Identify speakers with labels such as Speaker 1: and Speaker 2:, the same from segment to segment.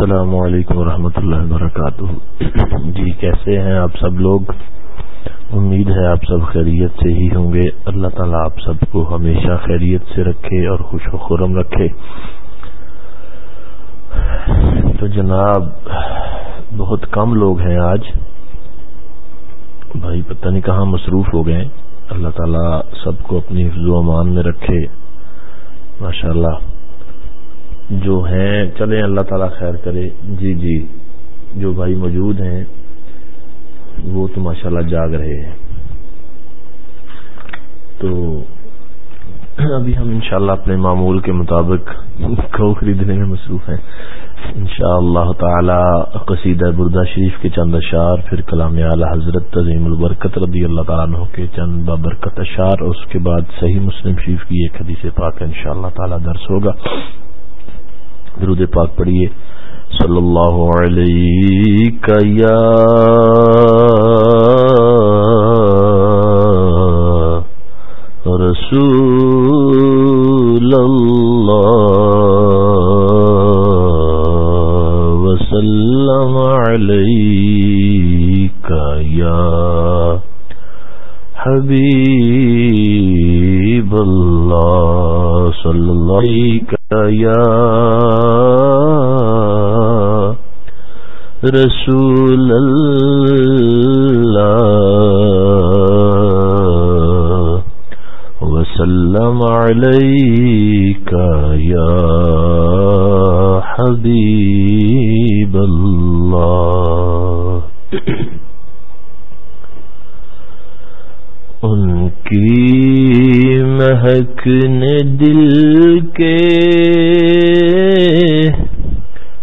Speaker 1: السلام علیکم ورحمۃ اللہ وبرکاتہ۔ جی کیسے ہیں آپ سب لوگ؟ امید ہے آپ سب خیریت سے ہی ہوں گے۔ اللہ تعالیٰ آپ سب کو ہمیشہ خیریت سے رکھے اور خوش و خرم رکھے۔ تو جناب، بہت کم لوگ ہیں آج۔ بھائی، پتہ نہیں کہاں مصروف ہو گئے۔ اللہ تعالیٰ سب کو اپنی حفظ و امان میں رکھے۔ ماشاء اللہ جو ہیں، چلیں اللہ تعالیٰ خیر کرے۔ جی جی جو بھائی موجود ہیں، وہ تو ماشاءاللہ جاگ رہے ہیں۔ تو ابھی ہم انشاءاللہ اپنے معمول کے مطابق کو خریدنے میں مصروف ہیں۔ انشاءاللہ تعالی قصیدہ بردہ شریف کے چند اشار پھر کلام اعلی حضرت تزیم البرکت رضی اللہ تعالیٰ عنہ کے چند بابرکت اشار اور اس کے بعد صحیح مسلم شریف کی ایک حدیث پاک انشاءاللہ تعالی درس ہوگا۔ درود پاک پڑھیے۔ صلی اللہ علیہ یا رسول اللہ وسلم علیہ یا حبیب حبیب اللہ صلی اللہ علیہ یا رسول اللہ وسلم عليك يا حبيب الله ان کی مہک نے دل کے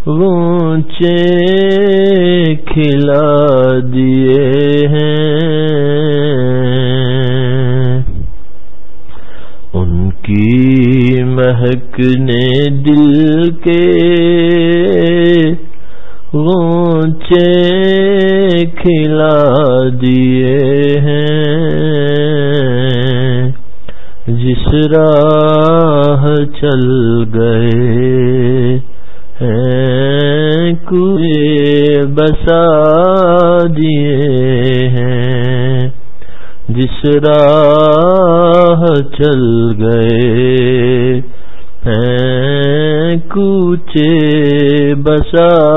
Speaker 1: اونچے کھلا دیے ہیں۔ ان کی مہک نے دل کے اونچے کھلا راہ چل گئے ہیں، کوئے بسا دیے ہیں۔ جس راہ چل گئے ہیں، کوچے بسا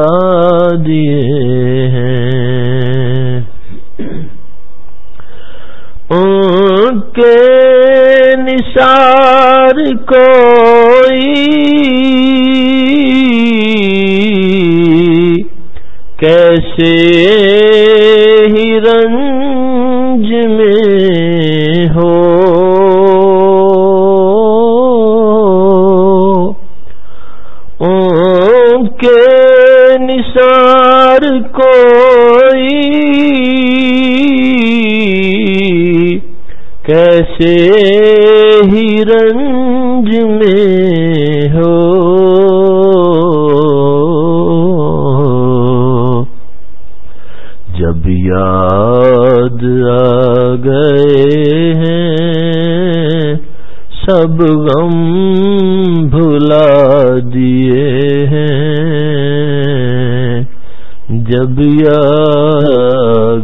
Speaker 1: سے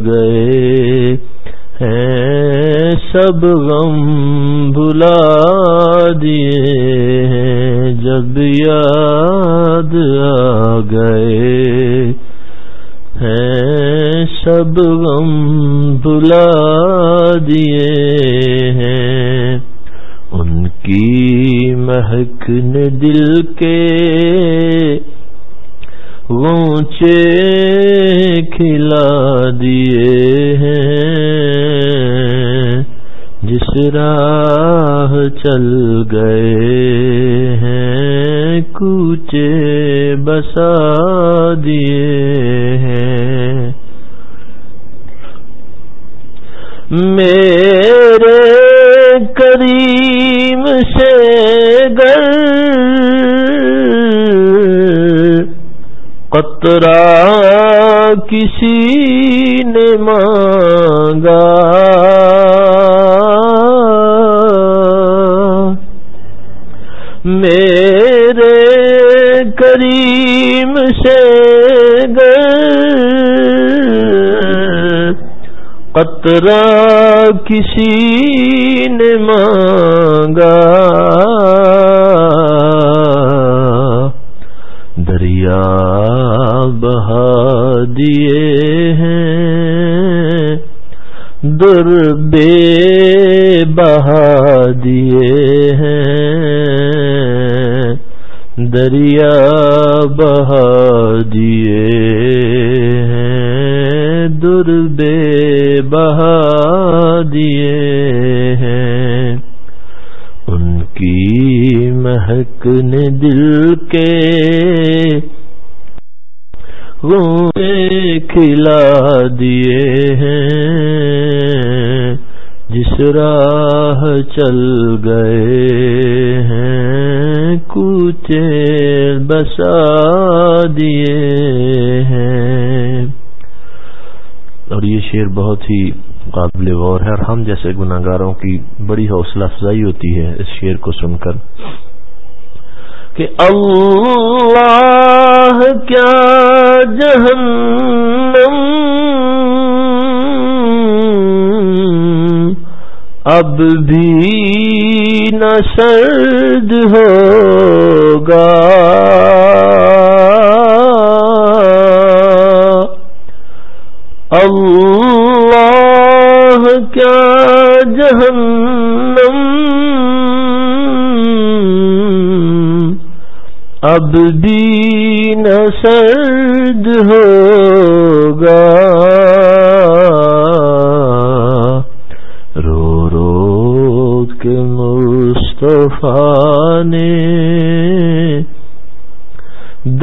Speaker 1: گئے ہیں؟ سب غم بھلا دیے ہیں جب یاد آ گئے ہیں۔ سب غم بلا دیے ہیں۔ ان کی مہک نے دل کے اونچے کھلا دیے ہیں جس راہ چل گئے ہیں کوچے بسا دیے ہیں۔ میرے قطرہ کسی نے مانگا۔ میرے کریم سے قطرہ کسی در بے بہا دیے ہیں، دریا بہا دیے ہیں، در بے بہا دیے ہیں۔ ان کی مہک نے دل کے کھلا دیے جس راہ چل گئے ہیں کوچے بسا دیے ہیں۔ اور یہ شعر بہت ہی قابل غور ہے، اور ہم جیسے گناگاروں کی بڑی حوصلہ افزائی ہوتی ہے اس شعر کو سن کر۔ کہ اللہ کیا جہنم اب بھی نہ سرد ہوگا۔ اللہ کیا جہنم اب بھی نہ سرد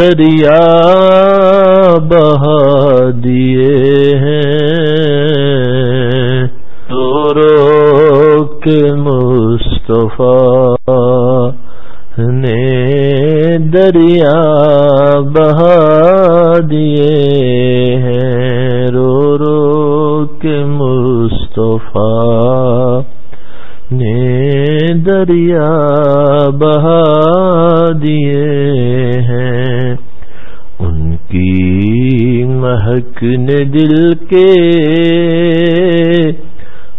Speaker 1: دریا بہا دیے ہیں۔ رو کے مصطفیٰ نے دریا بہا دیے ہیں۔ رو رو کے مصطفیٰ نے دریا بہا نے دل کے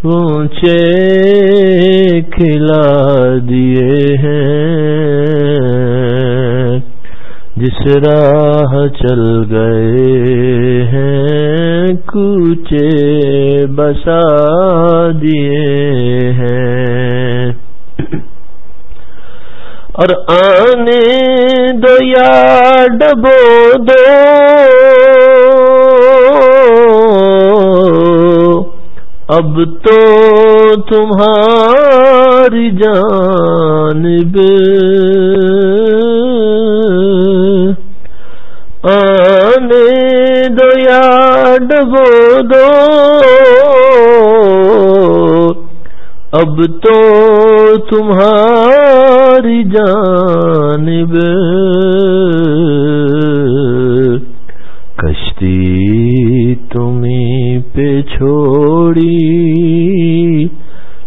Speaker 1: اونچے کھلا دیے ہیں، جس راہ چل گئے ہیں، کوچے بسا دیے ہیں۔ اور آنے دو یا ڈبو دو اب تو تمہاری جانب آنے دو یا ڈبو دو۔ اب تو تمہاری جانب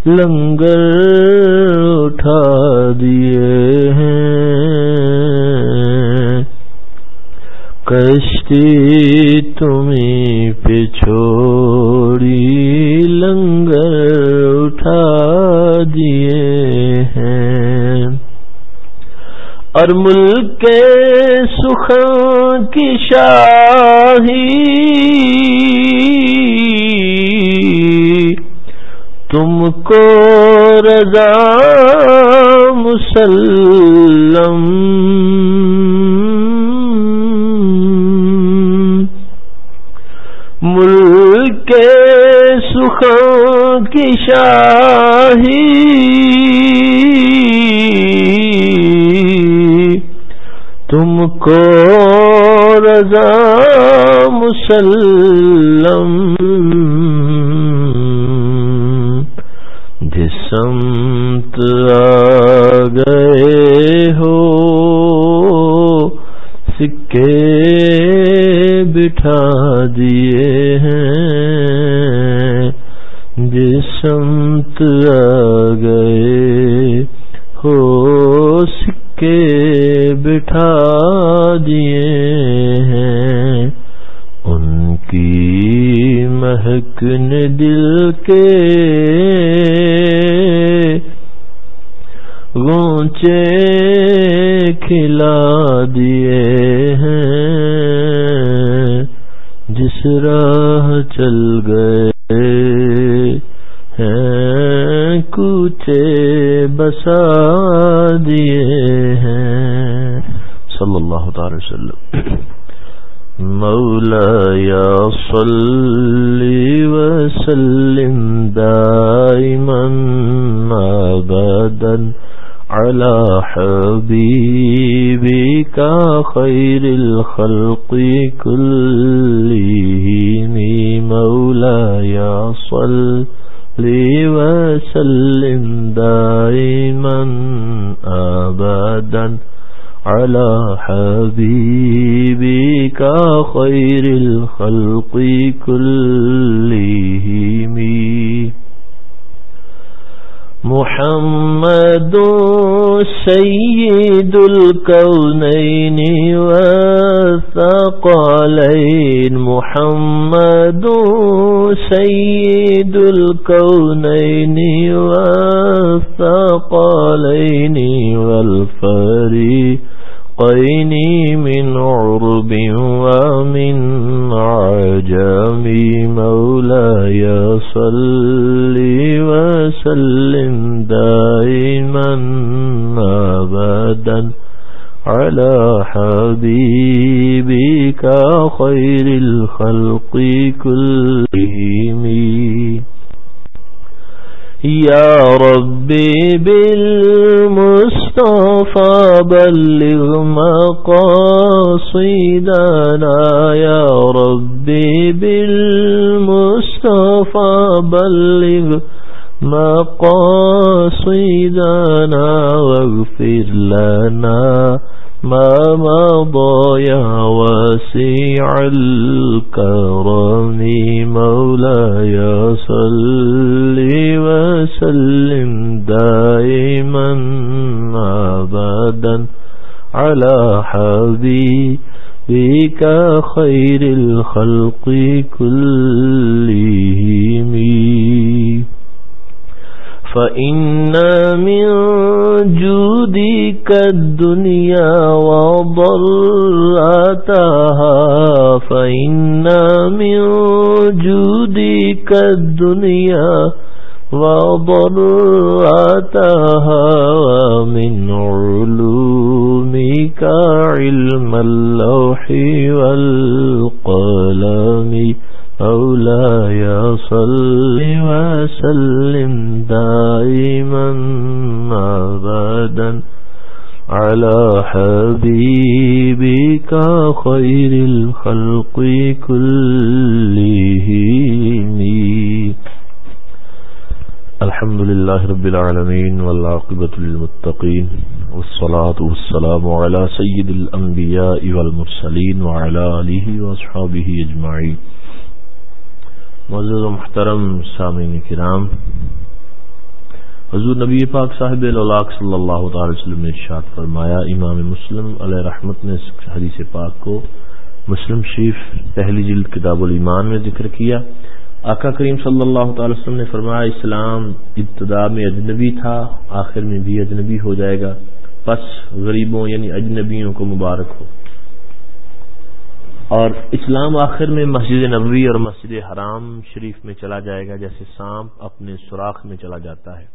Speaker 1: لنگر اٹھا دیے ہیں۔ کشتی تمہیں پہ چھوڑی، لنگر اٹھا دیے ہیں۔ اور ملک کے سخ کی شاہی تم کو رضا مسلم ملک کے کی شاہی تم کو رضا مسلم دل کے گونچے کھلا دیے ہیں، جس راہ چل گئے ہیں، کوچے بسا دیے ہیں۔ صلی اللہ تعالی وسلم۔ مولا یا صلی خير الخلق كلهم مولاي صل وسلم دائما أبدا على حبيبك خير الخلق كلهم. محمد سيد الكونين والثقلين محمد سيد الكونين والثقلين والفريق الحقين من عرب ومن عجم مولاي صل وسلم دائما أبدا على حبيبك خير الخلق كلهم. يا ربي بالمصطفى بلغ مقاصدنا. يا ربي بالمصطفى بلغ مقاصدنا واغفر لنا ما مضى يا واسع الكرم مولاي صل وسلم دائما أبدا على حبيبك خير الخلق كلهم. فإن من جودك الدنيا وضرتها فإن من جودك الدنيا وضرتها ومن علومك علم اللوح والقلم مولاي صل وسلم دائما أبدا على حبيبك خير الخلق كلهم. الحمد لله رب العالمين والعاقبة للمتقين والصلاة والسلام على سيد الأنبياء والمرسلين وعلى آله وأصحابه أجمعين. معزز و محترم سامعین کرام، حضور نبی پاک صاحب الاق صلی اللہ تعالی وسلم نے ارشاد فرمایا، امام مسلم علیہ رحمت نے حدیث پاک کو مسلم شریف پہلی جلد کتاب الایمان میں ذکر کیا۔ آقا کریم صلی اللہ تعالی وسلم نے فرمایا، اسلام ابتدا میں اجنبی تھا، آخر میں بھی اجنبی ہو جائے گا۔ پس غریبوں یعنی اجنبیوں کو مبارک ہو۔ اور اسلام آخر میں مسجد نبوی اور مسجد حرام شریف میں چلا جائے گا، جیسے سانپ اپنے سوراخ میں چلا جاتا ہے۔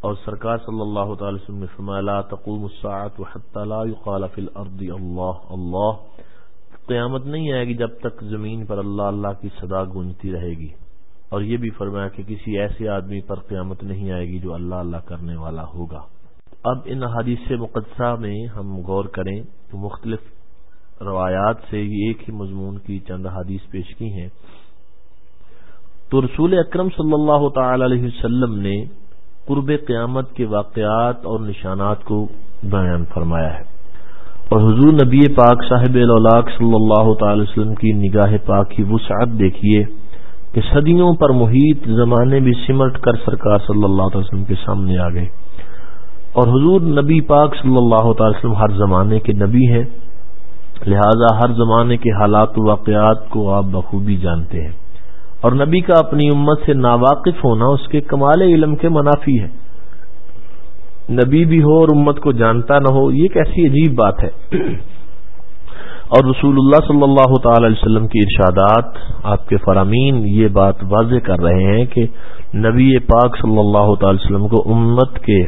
Speaker 1: اور سرکار صلی اللہ تعالی وسلم نے فرمایا تقوم الساعت لا يقال في الارض اللہ اللہ۔ قیامت نہیں آئے گی جب تک زمین پر اللہ اللہ کی صدا گونجتی رہے گی۔ اور یہ بھی فرمایا کہ کسی ایسے آدمی پر قیامت نہیں آئے گی جو اللہ اللہ کرنے والا ہوگا۔ اب ان حدیث مقدسہ میں ہم غور کریں تو مختلف روایات سے ایک ہی مضمون کی چند حدیث پیش کی ہیں۔ تو رسول اکرم صلی اللہ تعالی علیہ وسلم نے قرب قیامت کے واقعات اور نشانات کو بیان فرمایا ہے۔ اور حضور نبی پاک صاحب صلی اللہ تعالی وسلم کی نگاہ پاک کی وسعت دیکھیے کہ صدیوں پر محیط زمانے بھی سمٹ کر سرکار صلی اللہ تعالی وسلم کے سامنے آ گئے۔ اور حضور نبی پاک صلی اللہ تعالی وسلم ہر زمانے کے نبی ہیں۔ لہذا ہر زمانے کے حالات و واقعات کو آپ بخوبی جانتے ہیں۔ اور نبی کا اپنی امت سے ناواقف ہونا اس کے کمال علم کے منافی ہے۔ نبی بھی ہو اور امت کو جانتا نہ ہو، یہ کیسی عجیب بات ہے۔ اور رسول اللہ صلی اللہ تعالی علیہ وسلم کی ارشادات آپ کے فرامین یہ بات واضح کر رہے ہیں کہ نبی پاک صلی اللہ تعالی وسلم کو امت کے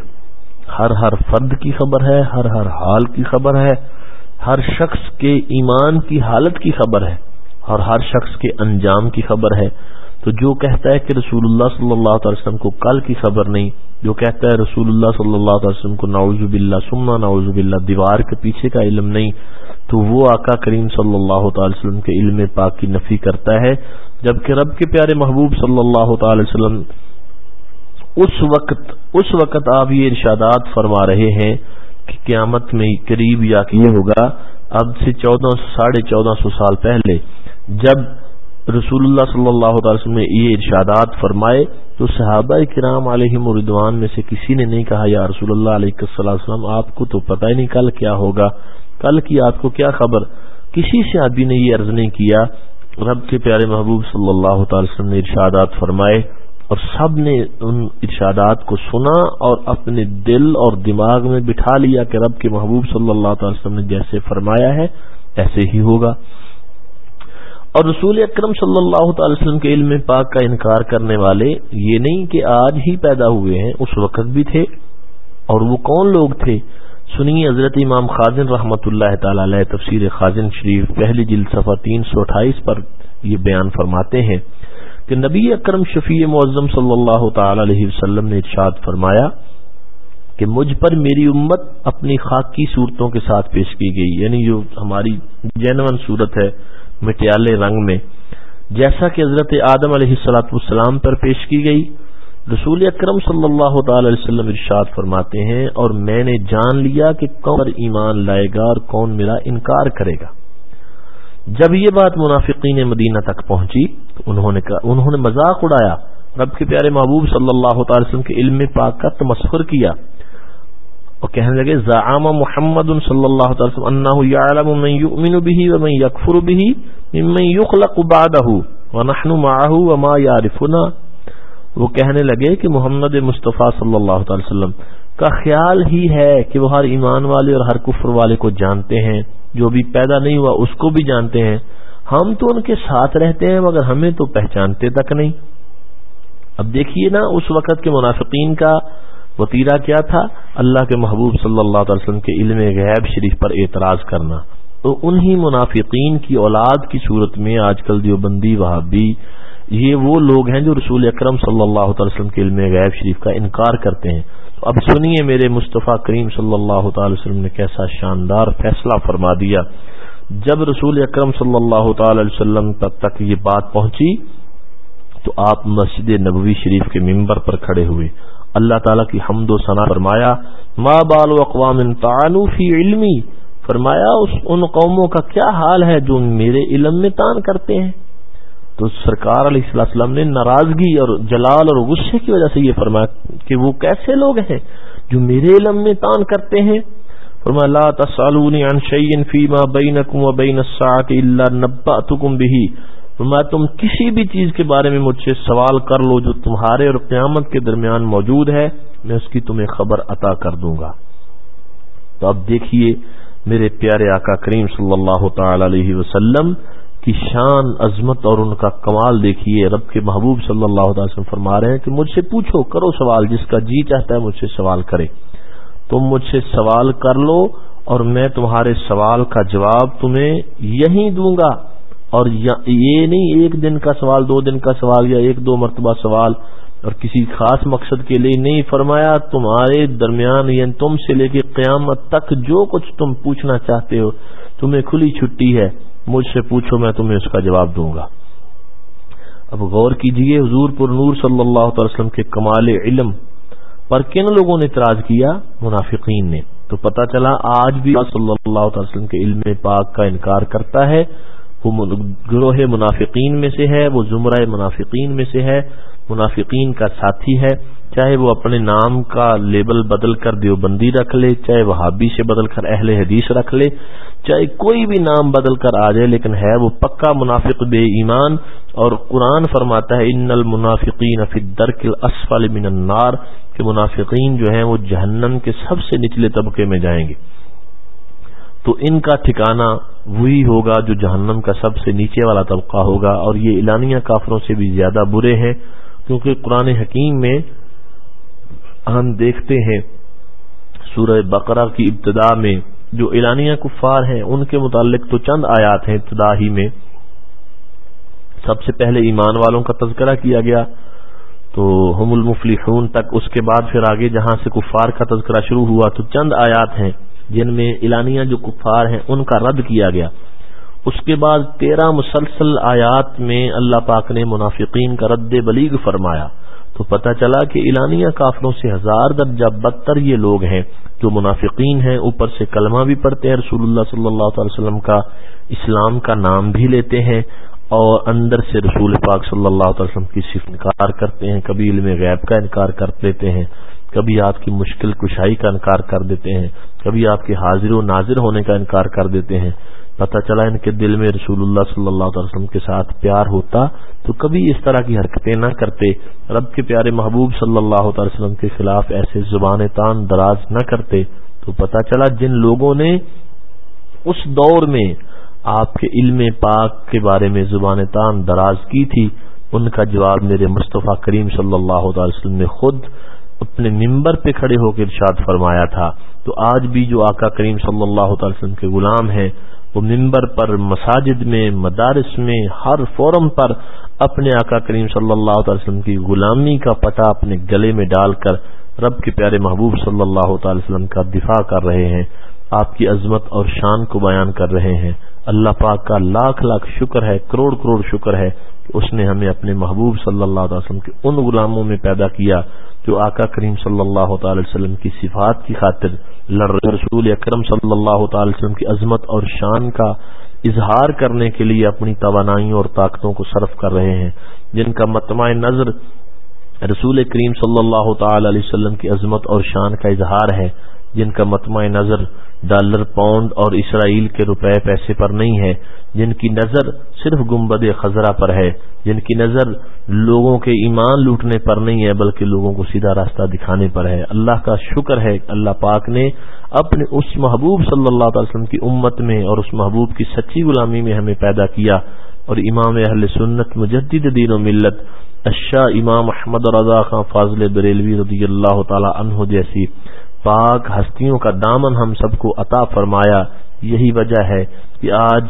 Speaker 1: ہر ہر فرد کی خبر ہے، ہر ہر حال کی خبر ہے۔ ہر شخص کے ایمان کی حالت کی خبر ہے اور ہر شخص کے انجام کی خبر ہے۔ تو جو کہتا ہے کہ رسول اللہ صلی اللہ تعالی وسلم کو کل کی خبر نہیں، جو کہتا ہے رسول اللہ صلی اللہ تعالی وسلم کو ناوز باللہ سما ناوز باللہ دیوار کے پیچھے کا علم نہیں، تو وہ آقا کریم صلی اللہ تعالی وسلم کے علم پاک کی نفی کرتا ہے۔ جبکہ رب کے پیارے محبوب صلی اللہ تعالی وسلم اس وقت اس وقت آپ یہ ارشادات فرما رہے ہیں کہ قیامت میں قریب یا کہ یہ ہوگا، اب سے چودہ ساڑھے چودہ سو سال پہلے جب رسول اللہ صلی اللہ تعالی وسلم نے یہ ارشادات فرمائے، تو صحابہ کرام علیہ مردوان میں سے کسی نے نہیں کہا، یا رسول اللہ علیہ وسلم آپ کو تو پتہ ہی نہیں کل کیا ہوگا، کل کی آپ کو کیا خبر؟ کسی سے آدمی نے یہ عرض نہیں کیا، رب کے پیارے محبوب صلی اللہ تعالی وسلم نے ارشادات فرمائے۔ اور سب نے ان ارشادات کو سنا اور اپنے دل اور دماغ میں بٹھا لیا کہ رب کے محبوب صلی اللہ تعالی وسلم نے جیسے فرمایا ہے، ایسے ہی ہوگا۔ اور رسول اکرم صلی اللہ تعالی وسلم کے علم پاک کا انکار کرنے والے یہ نہیں کہ آج ہی پیدا ہوئے ہیں، اس وقت بھی تھے۔ اور وہ کون لوگ تھے؟ سنیے حضرت امام خازن رحمت اللہ تعالی علیہ، تفسیر خازن شریف، پہلی جلد صفحہ تین سو اٹھائیس پر یہ بیان فرماتے ہیں۔ کہ نبی اکرم شفیع معظم صلی اللہ تعالی علیہ وسلم نے ارشاد فرمایا کہ مجھ پر میری امت اپنی خاکی صورتوں کے ساتھ پیش کی گئی۔ یعنی جو ہماری جینون صورت ہے مٹیالے رنگ میں، جیسا کہ حضرت آدم علیہ السلاۃ والسلام پر پیش کی گئی، رسول اکرم صلی اللہ تعالی علیہ وسلم ارشاد فرماتے ہیں اور میں نے جان لیا کہ کون ایمان لائے گا اور کون میرا انکار کرے گا۔ جب یہ بات منافقین مدینہ تک پہنچی تو انہوں نے انہوں نے مذاق اڑایا۔ رب کے پیارے محبوب صلی اللہ تعالی وسلم کے علم پاک کا تمسخر کیا۔ اور کہنے لگے، زعام محمد صلی اللہ تعالی وسلم انه يعلم من يؤمن به ومن يكفر به ممن يخلق بعده ونحن معه وما يعرفنا وہ کہنے لگے کہ محمد مصطفیٰ صلی اللہ تعالی وسلم کا خیال ہی ہے کہ وہ ہر ایمان والے اور ہر کفر والے کو جانتے ہیں۔ جو بھی پیدا نہیں ہوا اس کو بھی جانتے ہیں۔ ہم تو ان کے ساتھ رہتے ہیں مگر ہمیں تو پہچانتے تک نہیں۔ اب دیکھیے نا اس وقت کے منافقین کا وطیرہ کیا تھا۔ اللہ کے محبوب صلی اللہ علیہ وسلم کے علم غیب شریف پر اعتراض کرنا۔ تو انہی منافقین کی اولاد کی صورت میں آج کل دیوبندی وہابی، یہ وہ لوگ ہیں جو رسول اکرم صلی اللہ تعالی وسلم کے علم غیب شریف کا انکار کرتے ہیں۔ اب سنیے میرے مصطفیٰ کریم صلی اللہ تعالی وسلم نے کیسا شاندار فیصلہ فرما دیا۔ جب رسول اکرم صلی اللہ تعالی علیہ وسلم تک تک یہ بات پہنچی تو آپ مسجد نبوی شریف کے ممبر پر کھڑے ہوئے۔ اللہ تعالیٰ کی حمد و ثنا فرمایا، ما بال و اقوام فی علمی؟ فرمایا، اس ان قوموں کا کیا حال ہے جو میرے علم میں تان کرتے ہیں؟ تو سرکار علیہ السلام نے ناراضگی اور جلال اور غصے کی وجہ سے یہ فرمایا کہ وہ کیسے لوگ ہیں جو میرے علم میں تان کرتے ہیں؟ فرمایا، لا تسالونی عن شیء فيما بينكم وبين الساعه الا نبأتكم به میں تم کسی بھی چیز کے بارے میں مجھ سے سوال کر لو جو تمہارے اور قیامت کے درمیان موجود ہے، میں اس کی تمہیں خبر عطا کر دوں گا۔ تو اب دیکھیے میرے پیارے آقا کریم صلی اللہ تعالی علیہ وسلم کی شان، عظمت اور ان کا کمال دیکھیے۔ رب کے محبوب صلی اللہ تعالی وسلم فرما رہے ہیں کہ مجھ سے پوچھو، کرو سوال، جس کا جی چاہتا ہے مجھ سے سوال کرے۔ تم مجھ سے سوال کر لو اور میں تمہارے سوال کا جواب تمہیں یہی دوں گا۔ اور یہ نہیں، ایک دن کا سوال، دو دن کا سوال یا ایک دو مرتبہ سوال۔ اور کسی خاص مقصد کے لیے نہیں فرمایا، تمہارے درمیان یعنی تم سے لے کے قیامت تک جو کچھ تم پوچھنا چاہتے ہو، تمہیں کھلی چھٹی ہے۔ مجھ سے پوچھو، میں تمہیں اس کا جواب دوں گا۔ اب غور کیجیے، حضور پر نور صلی اللہ تعالی وسلم کے کمال علم پر کن لوگوں نے اعتراض کیا؟ منافقین نے۔ تو پتہ چلا، آج بھی صلی اللہ تعالی وسلم کے علم پاک کا انکار کرتا ہے۔ وہ گروہ منافقین میں سے ہے، وہ زمرہ منافقین میں سے ہے۔ منافقین کا ساتھی ہے۔ چاہے وہ اپنے نام کا لیبل بدل کر دیوبندی رکھ لے، چاہے وہابی سے بدل کر اہل حدیث رکھ لے، چاہے کوئی بھی نام بدل کر آ جائے، لیکن ہے وہ پکا منافق بے ایمان اور قرآن فرماتا ہے، ان المنافقین فی الدرک الاسفل من النار کہ منافقین جو ہیں وہ جہنم کے سب سے نچلے طبقے میں جائیں گے۔ تو ان کا ٹھکانہ وہی ہوگا جو جہنم کا سب سے نیچے والا طبقہ ہوگا، اور یہ اعلانیہ کافروں سے بھی زیادہ برے ہیں، کیونکہ قرآن حکیم میں ہم دیکھتے ہیں سورہ بقرہ کی ابتدا میں جو اعلانیہ کفار ہیں، ان کے متعلق تو چند آیات ہیں ابتدا ہی میں۔ سب سے پہلے ایمان والوں کا تذکرہ کیا گیا۔ تو ہم المفلحون تک اس کے بعد پھر آگے جہاں سے کفار کا تذکرہ شروع ہوا، تو چند آیات ہیں جن میں اعلانیہ جو کفار ہیں، ان کا رد کیا گیا۔ اس کے بعد تیرہ مسلسل آیات میں اللہ پاک نے منافقین کا رد بلیغ فرمایا۔ تو پتہ چلا کہ اعلانیہ کافروں سے ہزار درجہ بدتر یہ لوگ ہیں جو منافقین ہیں، اوپر سے کلمہ بھی پڑھتے ہیں، رسول اللہ صلی اللہ تعالی وسلم کا اسلام کا نام بھی لیتے ہیں اور اندر سے رسول پاک صلی اللہ تعالی وسلم کی صرف انکار کرتے ہیں، کبھی علم غیب کا انکار کر دیتے ہیں، کبھی آپ کی مشکل کشائی کا انکار کر دیتے ہیں، کبھی آپ کے حاضر و ناظر ہونے کا انکار کر دیتے ہیں۔ پتہ چلا ان کے دل میں رسول اللہ صلی اللہ علیہ وسلم کے ساتھ پیار ہوتا تو کبھی اس طرح کی حرکتیں نہ کرتے۔ رب کے پیارے محبوب صلی اللہ تعالی وسلم کے خلاف ایسے زبان تان دراز نہ کرتے۔ تو پتہ چلا جن لوگوں نے اس دور میں آپ کے علم پاک کے بارے میں زبان تان دراز کی تھی، ان کا جواب میرے مصطفیٰ کریم صلی اللہ تعالی وسلم نے خود اپنے ممبر پہ کھڑے ہو کے ارشاد فرمایا تھا۔ تو آج بھی جو آقا کریم صلی اللہ تعالی وسلم کے غلام ہیں وہ ممبر پر، مساجد میں، مدارس میں، ہر فورم پر اپنے آقا کریم صلی اللہ تعالی وسلم کی غلامی کا پٹا اپنے گلے میں ڈال کر رب کے پیارے محبوب صلی اللہ تعالی وسلم کا دفاع کر رہے ہیں، آپ کی عظمت اور شان کو بیان کر رہے ہیں۔ اللہ پاک کا لاکھ لاکھ شکر ہے، کروڑ کروڑ شکر ہے کہ اس نے ہمیں اپنے محبوب صلی اللہ تعالی وسلم کے ان غلاموں میں پیدا کیا جو آقا کریم صلی اللہ تعالی وسلم کی صفات کی خاطر رسول اکرم صلی اللہ تعالی وسلم کی عظمت اور شان کا اظہار کرنے کے لیے اپنی توانائیوں اور طاقتوں کو صرف کر رہے ہیں۔ جن کا متمع نظر رسول کریم صلی اللہ تعالی علیہ وسلم کی عظمت اور شان کا اظہار ہے، جن کا متمع نظر ڈالر پاؤنڈ اور اسرائیل کے روپے پیسے پر نہیں ہے جن کی نظر صرف گمبد خزرہ پر ہے، جن کی نظر لوگوں کے ایمان لوٹنے پر نہیں ہے، بلکہ لوگوں کو سیدھا راستہ دکھانے پر ہے۔ اللہ کا شکر ہے، اللہ پاک نے اپنے اس محبوب صلی اللہ تعالی وسلم کی امت میں اور اس محبوب کی سچی غلامی میں ہمیں پیدا کیا۔ اور امام اہل سنت مجدد دین و ملت اشا امام احمد رضا خان فاضل بریلوی رضی اللہ تعالی عنہ جیسی پاک ہستیوں کا دامن ہم سب کو عطا فرمایا۔ یہی وجہ ہے کہ آج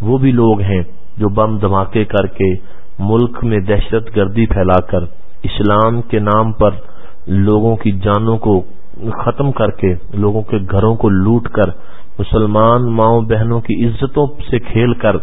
Speaker 1: وہ بھی لوگ ہیں جو بم دھماکے کر کے ملک میں دہشت گردی پھیلا کر اسلام کے نام پر لوگوں کی جانوں کو ختم کر کے لوگوں کے گھروں کو لوٹ کر مسلمان ماؤں بہنوں کی عزتوں سے کھیل کر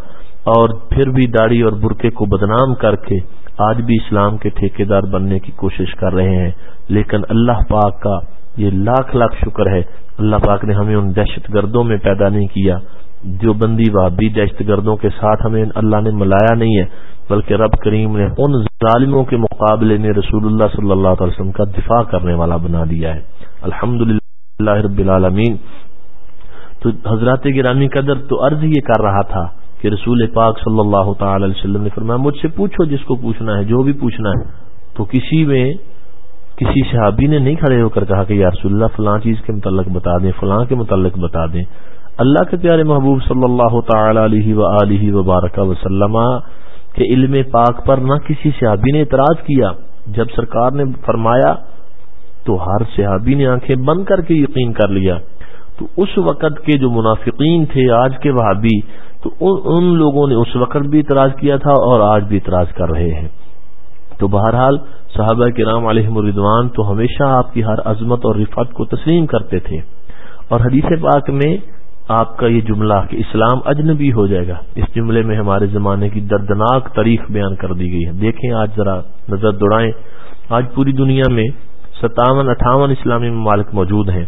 Speaker 1: اور پھر بھی داڑھی اور برقے کو بدنام کر کے آج بھی اسلام کے ٹھیکیدار بننے کی کوشش کر رہے ہیں۔ لیکن اللہ پاک کا یہ لاکھ لاکھ شکر ہے۔ اللہ پاک نے ہمیں ان دہشت گردوں میں پیدا نہیں کیا۔ جو بندی وابی دہشت گردوں کے ساتھ ہمیں اللہ نے ملایا نہیں ہے، بلکہ رب کریم نے ان ظالموں کے مقابلے میں رسول اللہ صلی اللہ علیہ وسلم کا دفاع کرنے والا بنا دیا ہے۔ الحمد رب العالمین۔ تو حضرات گرامی قدر تو عرض یہ کر رہا تھا کہ رسول پاک صلی اللہ تعالی علیہ وسلم نے فرمایا، مجھ سے پوچھو جس کو پوچھنا ہے، جو بھی پوچھنا ہے، تو کسی میں کسی صحابی نے نہیں کھڑے ہو کر کہا کہ یا رسول اللہ فلاں چیز کے متعلق بتا دیں، فلاں کے متعلق بتا دیں۔ اللہ کے پیارے محبوب صلی اللہ تعالی علیہ و وبارک وسلم کے علم پاک پر نہ کسی صحابی نے اعتراض کیا۔ جب سرکار نے فرمایا تو ہر صحابی نے آنکھیں بند کر کے یقین کر لیا۔ تو اس وقت کے جو منافقین تھے، آج کے وہابی، تو ان لوگوں نے اس وقت بھی اعتراض کیا تھا اور آج بھی اعتراض کر رہے ہیں۔ تو بہرحال صحابہ کرام علیہ مردوان تو ہمیشہ آپ کی ہر عظمت اور رفت کو تسلیم کرتے تھے۔ اور حدیث پاک میں آپ کا یہ جملہ کہ اسلام اجنبی ہو جائے گا۔ اس جملے میں ہمارے زمانے کی دردناک تاریخ بیان کر دی گئی ہے۔ دیکھیں آج ذرا نظر دوڑائیں۔ آج پوری دنیا میں ستاون اٹھاون اسلامی ممالک موجود ہیں،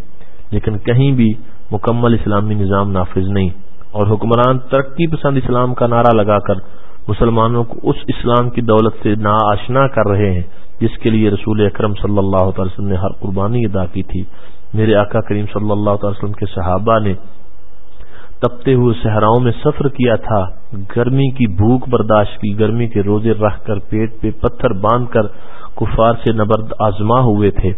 Speaker 1: لیکن کہیں بھی مکمل اسلامی نظام نافذ نہیں۔ اور حکمران ترقی پسند اسلام کا نعرہ لگا کر مسلمانوں کو اس اسلام کی دولت سے نا آشنا کر رہے ہیں۔ جس کے لیے رسول اکرم صلی اللہ تعالی وسلم نے ہر قربانی ادا کی تھی۔ میرے آقا کریم صلی اللہ تعالی وسلم کے صحابہ نے تپتے ہوئے صحراؤں میں سفر کیا تھا۔ گرمی کی بھوک برداشت کی، گرمی کے روزے رکھ کر پیٹ پہ پتھر باندھ کر کفار سے نبرد آزما ہوئے تھے۔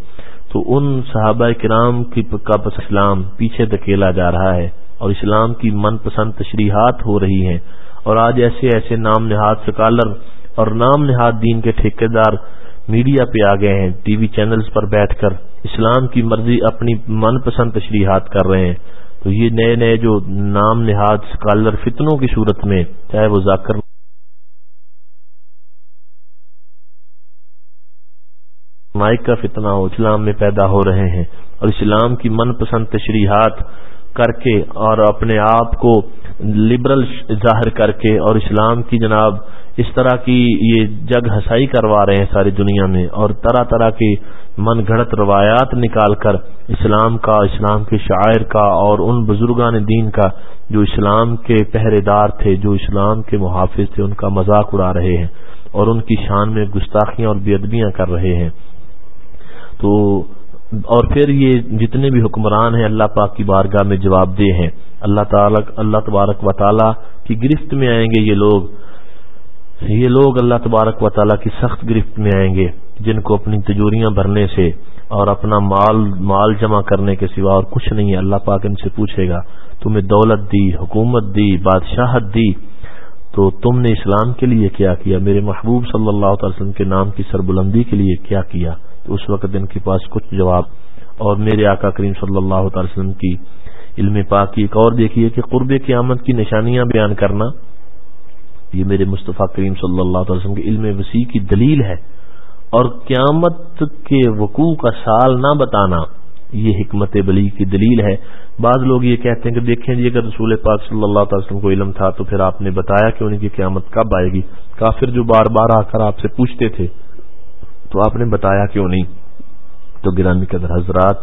Speaker 1: تو ان صحابہ کرام کی پس اسلام پیچھے دکیلا جا رہا ہے اور اسلام کی من پسند تشریحات ہو رہی ہیں۔ اور آج ایسے ایسے نام نہاد سکالر اور نام نہاد دین کے ٹھیکیدار میڈیا پہ آ گئے ہیں، ٹی وی چینلز پر بیٹھ کر اسلام کی مرضی اپنی من پسند تشریحات کر رہے ہیں۔ تو یہ نئے نئے جو نام نہاد اسکالر فتنوں کی صورت میں، چاہے وہ ذاکر مائک کا فتنہ ہو، اسلام میں پیدا ہو رہے ہیں اور اسلام کی من پسند تشریحات کر کے اور اپنے آپ کو لبرل ظاہر کر کے اور اسلام کی جناب اس طرح کی یہ جگ ہسائی کروا رہے ہیں ساری دنیا میں اور طرح طرح کی من گھڑت روایات نکال کر اسلام کا، اسلام کے شاعر کا اور ان بزرگان دین کا جو اسلام کے پہرے دار تھے، جو اسلام کے محافظ تھے، ان کا مذاق اڑا رہے ہیں اور ان کی شان میں گستاخیاں اور بے ادبیاں کر رہے ہیں۔ تو اور پھر یہ جتنے بھی حکمران ہیں، اللہ پاک کی بارگاہ میں جواب دہ ہیں۔ اللہ تعالی اللہ تبارک و تعالی کی گرفت میں آئیں گے یہ لوگ۔ یہ لوگ اللہ تبارک و تعالیٰ کی سخت گرفت میں آئیں گے، جن کو اپنی تجوریاں بھرنے سے اور اپنا مال مال جمع کرنے کے سوا اور کچھ نہیں ہے۔ اللہ پاک ان سے پوچھے گا، تمہیں دولت دی، حکومت دی، بادشاہت دی، تو تم نے اسلام کے لیے کیا کیا؟ میرے محبوب صلی اللہ تعالی وسلم کے نام کی سربلندی کے لیے کیا کیا؟ تو اس وقت ان کے پاس کچھ جواب، اور میرے آقا کریم صلی اللہ تعالی وسلم کی علم پاک کی ایک اور دیکھیے کہ قرب قیامت کی نشانیاں بیان کرنا، یہ میرے مصطفیٰ کریم صلی اللہ علیہ وسلم کے علم وسیع کی دلیل ہے۔ اور قیامت کے وقوع کا سال نہ بتانا، یہ حکمت بلی کی دلیل ہے۔ بعض لوگ یہ کہتے ہیں کہ دیکھیں جی اگر رسول پاک صلی اللہ تعالی وسلم کو علم تھا تو پھر آپ نے بتایا کہ ان کی قیامت کب آئے گی؟ کافر جو بار بار آ کر آپ سے پوچھتے تھے، تو آپ نے بتایا کیوں نہیں؟ تو گرامی قدر حضرات،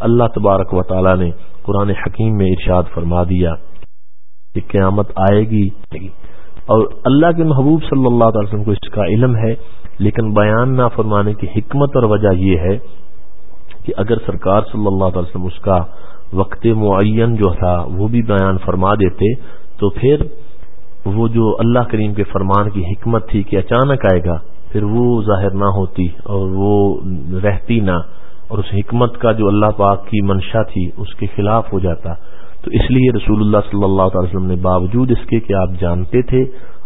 Speaker 1: اللہ تبارک و تعالی نے قرآن حکیم میں ارشاد فرما دیا کہ قیامت آئے گی۔ اور اللہ کے محبوب صلی اللہ تعالی وسلم کو اس کا علم ہے، لیکن بیان نہ فرمانے کی حکمت اور وجہ یہ ہے کہ اگر سرکار صلی اللہ تعالی وسلم اس کا وقت معین جو تھا وہ بھی بیان فرما دیتے، تو پھر وہ جو اللہ کریم کے فرمان کی حکمت تھی کہ اچانک آئے گا، پھر وہ ظاہر نہ ہوتی اور وہ رہتی نہ۔ اور اس حکمت کا جو اللہ پاک کی منشا تھی، اس کے خلاف ہو جاتا۔ تو اس لیے رسول اللہ صلی اللہ تعالی وسلم نے باوجود اس کے کہ آپ جانتے تھے،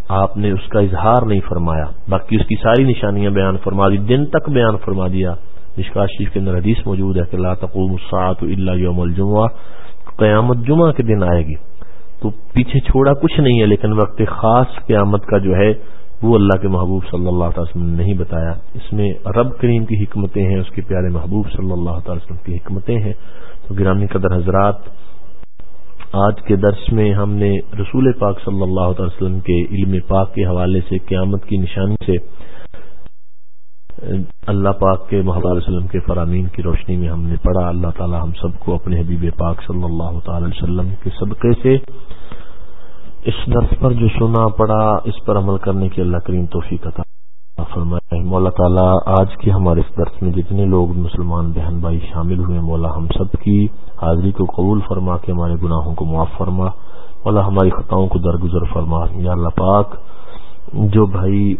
Speaker 1: آپ نے اس کا اظہار نہیں فرمایا۔ باقی اس کی ساری نشانیاں بیان فرما دی، دن تک بیان فرما دیا۔ نشکا شریف کے اندر حدیث موجود ہے کہ اللہ تقوم الساعت اللہ یوم الجمعہ، قیامت جمعہ کے دن آئے گی۔ تو پیچھے چھوڑا کچھ نہیں ہے، لیکن وقت خاص قیامت کا جو ہے وہ اللہ کے محبوب صلی اللہ تعالی وسلم نے نہیں بتایا۔ اس میں رب کریم کی حکمتیں ہیں، اس کے پیارے محبوب صلی اللہ تعالی وسلم کی حکمتیں ہیں۔ تو گرامی قدر حضرات، آج کے درس میں ہم نے رسول پاک صلی اللہ علیہ وسلم کے علم پاک کے حوالے سے قیامت کی نشانی سے، اللہ پاک کے محمد علیہ وسلم کے فرامین کی روشنی میں ہم نے پڑھا۔ اللہ تعالی ہم سب کو اپنے حبیب پاک صلی اللہ تعالی وسلم کے صدقے سے اس درس پر جو سنا پڑا اس پر عمل کرنے کی اللہ کریم توفیق عطا فرمائے۔ مولا تعالیٰ، آج کی ہمارے اس درس میں جتنے لوگ مسلمان بہن بھائی شامل ہوئے مولا ہم سب کی حاضری کو قبول فرما کے ہمارے گناہوں کو معاف فرما۔ مولا ہماری خطاؤں کو درگزر فرما۔ یا اللہ پاک، جو بھائی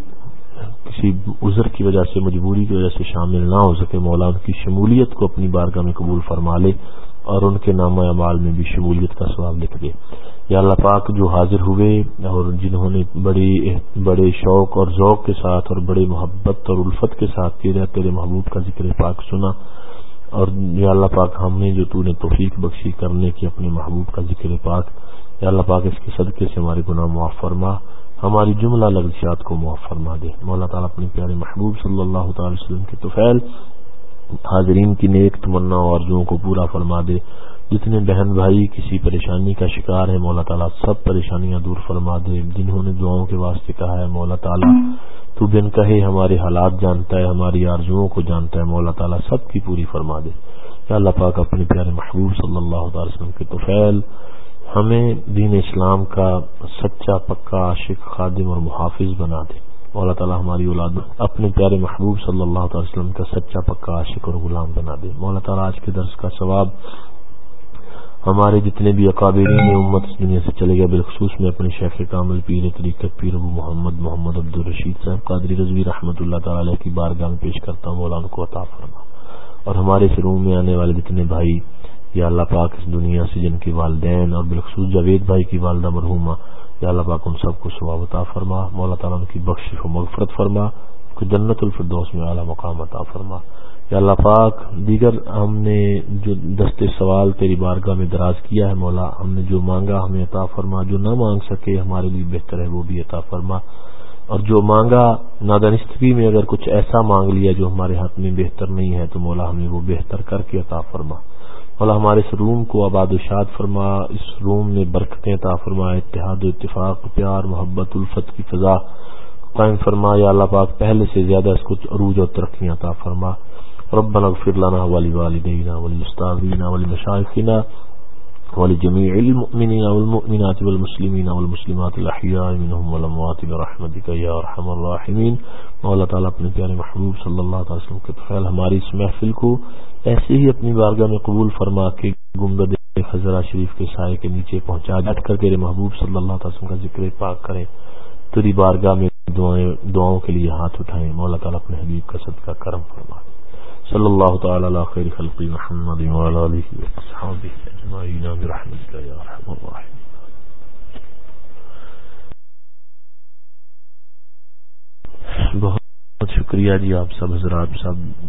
Speaker 1: کسی عذر کی وجہ سے، مجبوری کی وجہ سے شامل نہ ہو سکے، مولا ان کی شمولیت کو اپنی بارگاہ میں قبول فرما لے۔ اور ان کے نام اعمال میں بھی شمولیت کا سوال لکھ دے یا اللہ پاک جو حاضر ہوئے اور جنہوں نے بڑی بڑے شوق اور ذوق کے ساتھ اور بڑے محبت اور الفت کے ساتھ تیرے تیرے محبوب کا ذکر پاک سنا اور یا اللہ پاک ہم نے جو تو نے توفیق بخشی کرنے کی اپنے محبوب کا ذکر پاک، یا اللہ پاک اس کے صدقے سے ہمارے گناہ معاف فرما، ہماری جملہ لغزیات کو معاف فرما دے۔ مولا تعالیٰ اپنے پیارے محبوب صلی اللہ تعالی وسلم کے توفیل حاضرین کی نیک تمنا اور کو پورا فرما دے۔ جتنے بہن بھائی کسی پریشانی کا شکار ہے مولا تعالیٰ سب پریشانیاں دور فرما دے۔ جنہوں نے دعاؤں کے واسطے کہا ہے، مولا تعالیٰ، تو بن کہے ہمارے حالات جانتا ہے، ہماری آرزوؤں کو جانتا ہے۔ مولا تعالیٰ سب کی پوری فرما دے۔ یا اللہ پاک اپنے پیارے محبوب صلی اللہ تعالی وسلم کے توفیل، ہمیں دین اسلام کا سچا، پکا، عاشق، خادم اور محافظ بنا دے۔ مولا تعالیٰ ہماری اولاد اپنے پیارے محبوب صلی اللہ تعالی وسلم کا سچا پکا عاشق اور غلام بنا دے۔ مولا تعالیٰ آج کے درس کا ثواب ہمارے جتنے بھی اکابرین امت اس دنیا سے چلے گئے، بالخصوص میں اپنے شیخ کامل پیر طریقت پیر ابو محمد محمد عبد الرشید صاحب، قادری رضوی رحمۃ اللہ تعالی کی بارگاہ میں پیش کرتا ہوں مولانا کو عطا فرما۔ اور ہمارے روم میں آنے والے جتنے بھائی، یا اللہ پاک اس دنیا سے جن کے والدین اور بالخصوص جاوید بھائی کی والدہ مرحوما یا اللہ پاک ان سب کو ثواب عطا فرما، مولا تعالیٰ ان کی بخش و مغفرت فرما جنت الفردوس میں اعلیٰ مقام عطا فرما۔ یا اللہ پاک، دیگر ہم نے جو دست سوال تیری بارگاہ میں دراز کیا ہے، مولا، ہم نے جو مانگا ہمیں عطا فرما، جو نہ مانگ سکے ہمارے لیے بہتر ہے وہ بھی عطا فرما۔ اور جو مانگا نادانستگی میں اگر کچھ ایسا مانگ لیا جو ہمارے ہاتھ میں بہتر نہیں ہے، تو مولا ہمیں وہ بہتر کر کے عطا فرما۔ مولا ہمارے اس روم کو آباد و شاد فرما، اس روم میں برکتیں عطا فرما اتحاد و اتفاق، پیار، محبت، الفت کی فضا قائم فرما، یا اللہ پاک پہلے سے زیادہ اس کو عروج اور ترقی عطا فرما۔ ربنا اغفر لنا ولوالدينا وللأستاذين ولمشايخنا ولجميع المؤمنين والمؤمنات والمسلمين والمسلمات الأحياء منهم والأموات برحمتك يا أرحم الراحمين مولا تعالیٰ اپنے پیارے محبوب صلی اللہ علیہ وسلم کے تفیل ہماری اس محفل کو ایسے ہی اپنی بارگاہ میں قبول فرما کے گنبد حضرہ شریف کے سائے کے نیچے پہنچا۔ جٹ کر تیرے محبوب صلی اللہ علیہ وسلم کا ذکر پاک کریں۔ تیری بارگاہ میں دعائیں دعاؤں کے لیے ہاتھ اٹھائیں۔ مولا تعالیٰ اپنے حبیب کا صدقہ کرم فرما۔ صلی اللہ تعالی علی خیر خلق محمد وعلى اله واصحابه اجمعین۔ برحمتک یا ارحم الراحمین۔ بہت شکریہ جی آپ سب، حضرات سب۔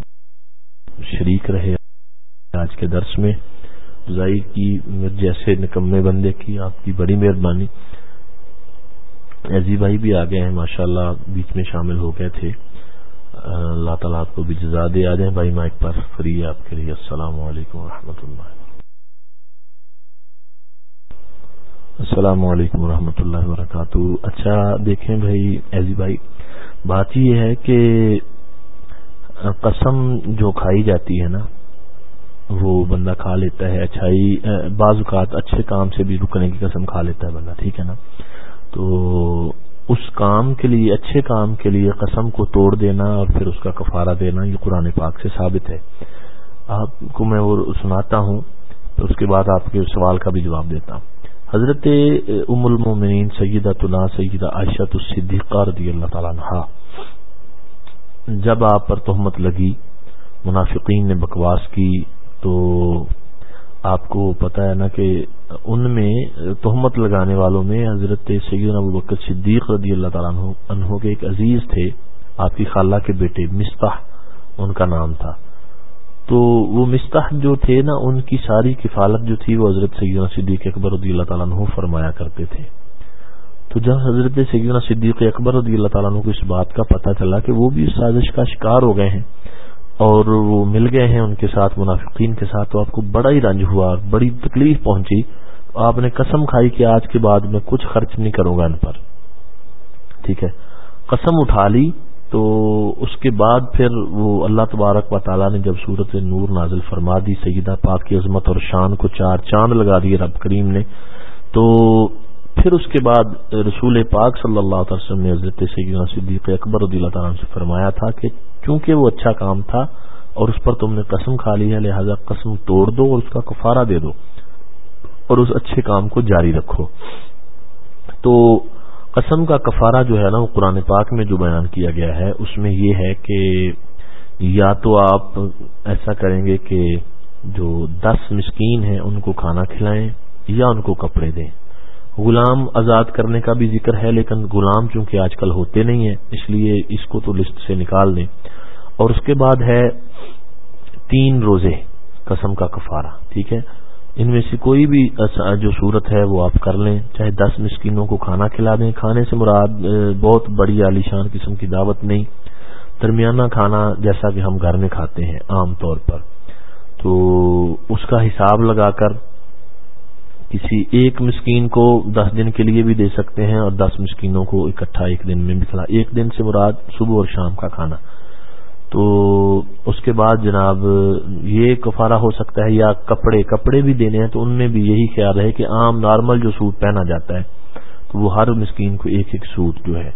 Speaker 1: شریک رہے۔ آج کے درس میں ضائی کی جیسے نکمے بندے کی آپ کی بڑی مہربانی۔ ایزی بھائی بھی آ گئے ہیں، ماشاءاللہ بیچ میں شامل ہو گئے تھے۔ اللہ تعالیٰ آپ کو بھی جزا دے۔ آ جائیں بھائی مائک پر۔ فری آپ کے لیے۔ السلام علیکم ورحمۃ اللہ۔ السلام علیکم ورحمۃ اللہ وبرکاتہ۔ اچھا دیکھیں بھائی ایزی بھائی، بات یہ ہے کہ قسم جو کھائی جاتی ہے نا، وہ بندہ کھا لیتا ہے، اچھائی بعض اوقات اچھے کام سے بھی رکنے کی قسم کھا لیتا ہے بندہ، ٹھیک ہے نا؟ تو اس کام کے لیے، اچھے کام کے لیے قسم کو توڑ دینا اور پھر اس کا کفارہ دینا، یہ قرآن پاک سے ثابت ہے۔ آپ کو میں وہ سناتا ہوں تو اس کے بعد آپ کے سوال کا بھی جواب دیتا ہوں۔ حضرت ام المومنین سیدہ تلا سیدہ عائشہ الصدیقہ رضی اللہ تعالیٰ عنہ جب آپ پر تہمت لگی، منافقین نے بکواس کی، تو آپ کو پتا ہے نا کہ ان میں تہمت لگانے والوں میں حضرت سیدنا ابو بکر صدیق رضی اللہ تعالیٰ عنہ کے ایک عزیز تھے، آپ کی خالہ کے بیٹے مستح ان کا نام تھا۔ تو وہ مستح جو تھے نا، ان کی ساری کفالت جو تھی، وہ حضرت سیدنا صدیق اکبر رضی اللہ تعالیٰ عنہ فرمایا کرتے تھے۔ تو جب حضرت سیدنا صدیق اکبر رضی اللہ تعالیٰ عنہ کو اس بات کا پتہ چلا کہ وہ بھی اس سازش کا شکار ہو گئے ہیں اور وہ مل گئے ہیں ان کے ساتھ، منافقین کے ساتھ، تو آپ کو بڑا ہی رنج ہوا، بڑی تکلیف پہنچی۔ آپ نے قسم کھائی کہ آج کے بعد میں کچھ خرچ نہیں کروں گا ان پر۔ ٹھیک ہے۔ قسم اٹھا لی، تو اس کے بعد پھر وہ اللہ تبارک و تعالیٰ نے جب صورت نور نازل فرما دی، سیدہ پاک کی عظمت اور شان کو چار چاند لگا دیے رب کریم نے، تو پھر اس کے بعد رسول پاک صلی اللہ علیہ وسلم نے حضرت سیدنا صدیق اکبر رضی اللہ تعالیٰ سے فرمایا تھا کہ چونکہ وہ اچھا کام تھا اور اس پر تم نے قسم کھا لی ہے، لہذا قسم توڑ دو اور اس کا کفارہ دے دو اور اس اچھے کام کو جاری رکھو۔ تو قسم کا کفارہ جو ہے نا، وہ قرآن پاک میں جو بیان کیا گیا ہے، اس میں یہ ہے کہ یا تو آپ ایسا کریں گے کہ جو دس مسکین ہیں، ان کو کھانا کھلائیں یا ان کو کپڑے دیں۔ غلام آزاد کرنے کا بھی ذکر ہے، لیکن غلام چونکہ آج کل ہوتے نہیں ہیں، اس لیے اس کو تو لسٹ سے نکال دیں۔ اور اس کے بعد ہے تین روزے، قسم کا کفارہ، ٹھیک ہے؟ ان میں سے کوئی بھی جو صورت ہے وہ آپ کر لیں، چاہے دس مسکینوں کو کھانا کھلا دیں۔ کھانے سے مراد بہت بڑی عالیشان قسم کی دعوت نہیں۔ درمیانہ کھانا جیسا کہ ہم گھر میں کھاتے ہیں عام طور پر۔ تو اس کا حساب لگا کر کسی ایک مسکین کو دس دن کے لیے بھی دے سکتے ہیں اور دس مسکینوں کو اکٹھا ایک دن میں بھی کھلا ایک دن سے مراد صبح اور شام کا کھانا۔ تو اس کے بعد جناب یہ کفارہ ہو سکتا ہے یا کپڑے کپڑے بھی دینے ہیں تو ان میں بھی یہی خیال ہے کہ عام نارمل جو سوٹ پہنا جاتا ہے تو وہ ہر مسکین کو ایک ایک سوٹ جو ہے۔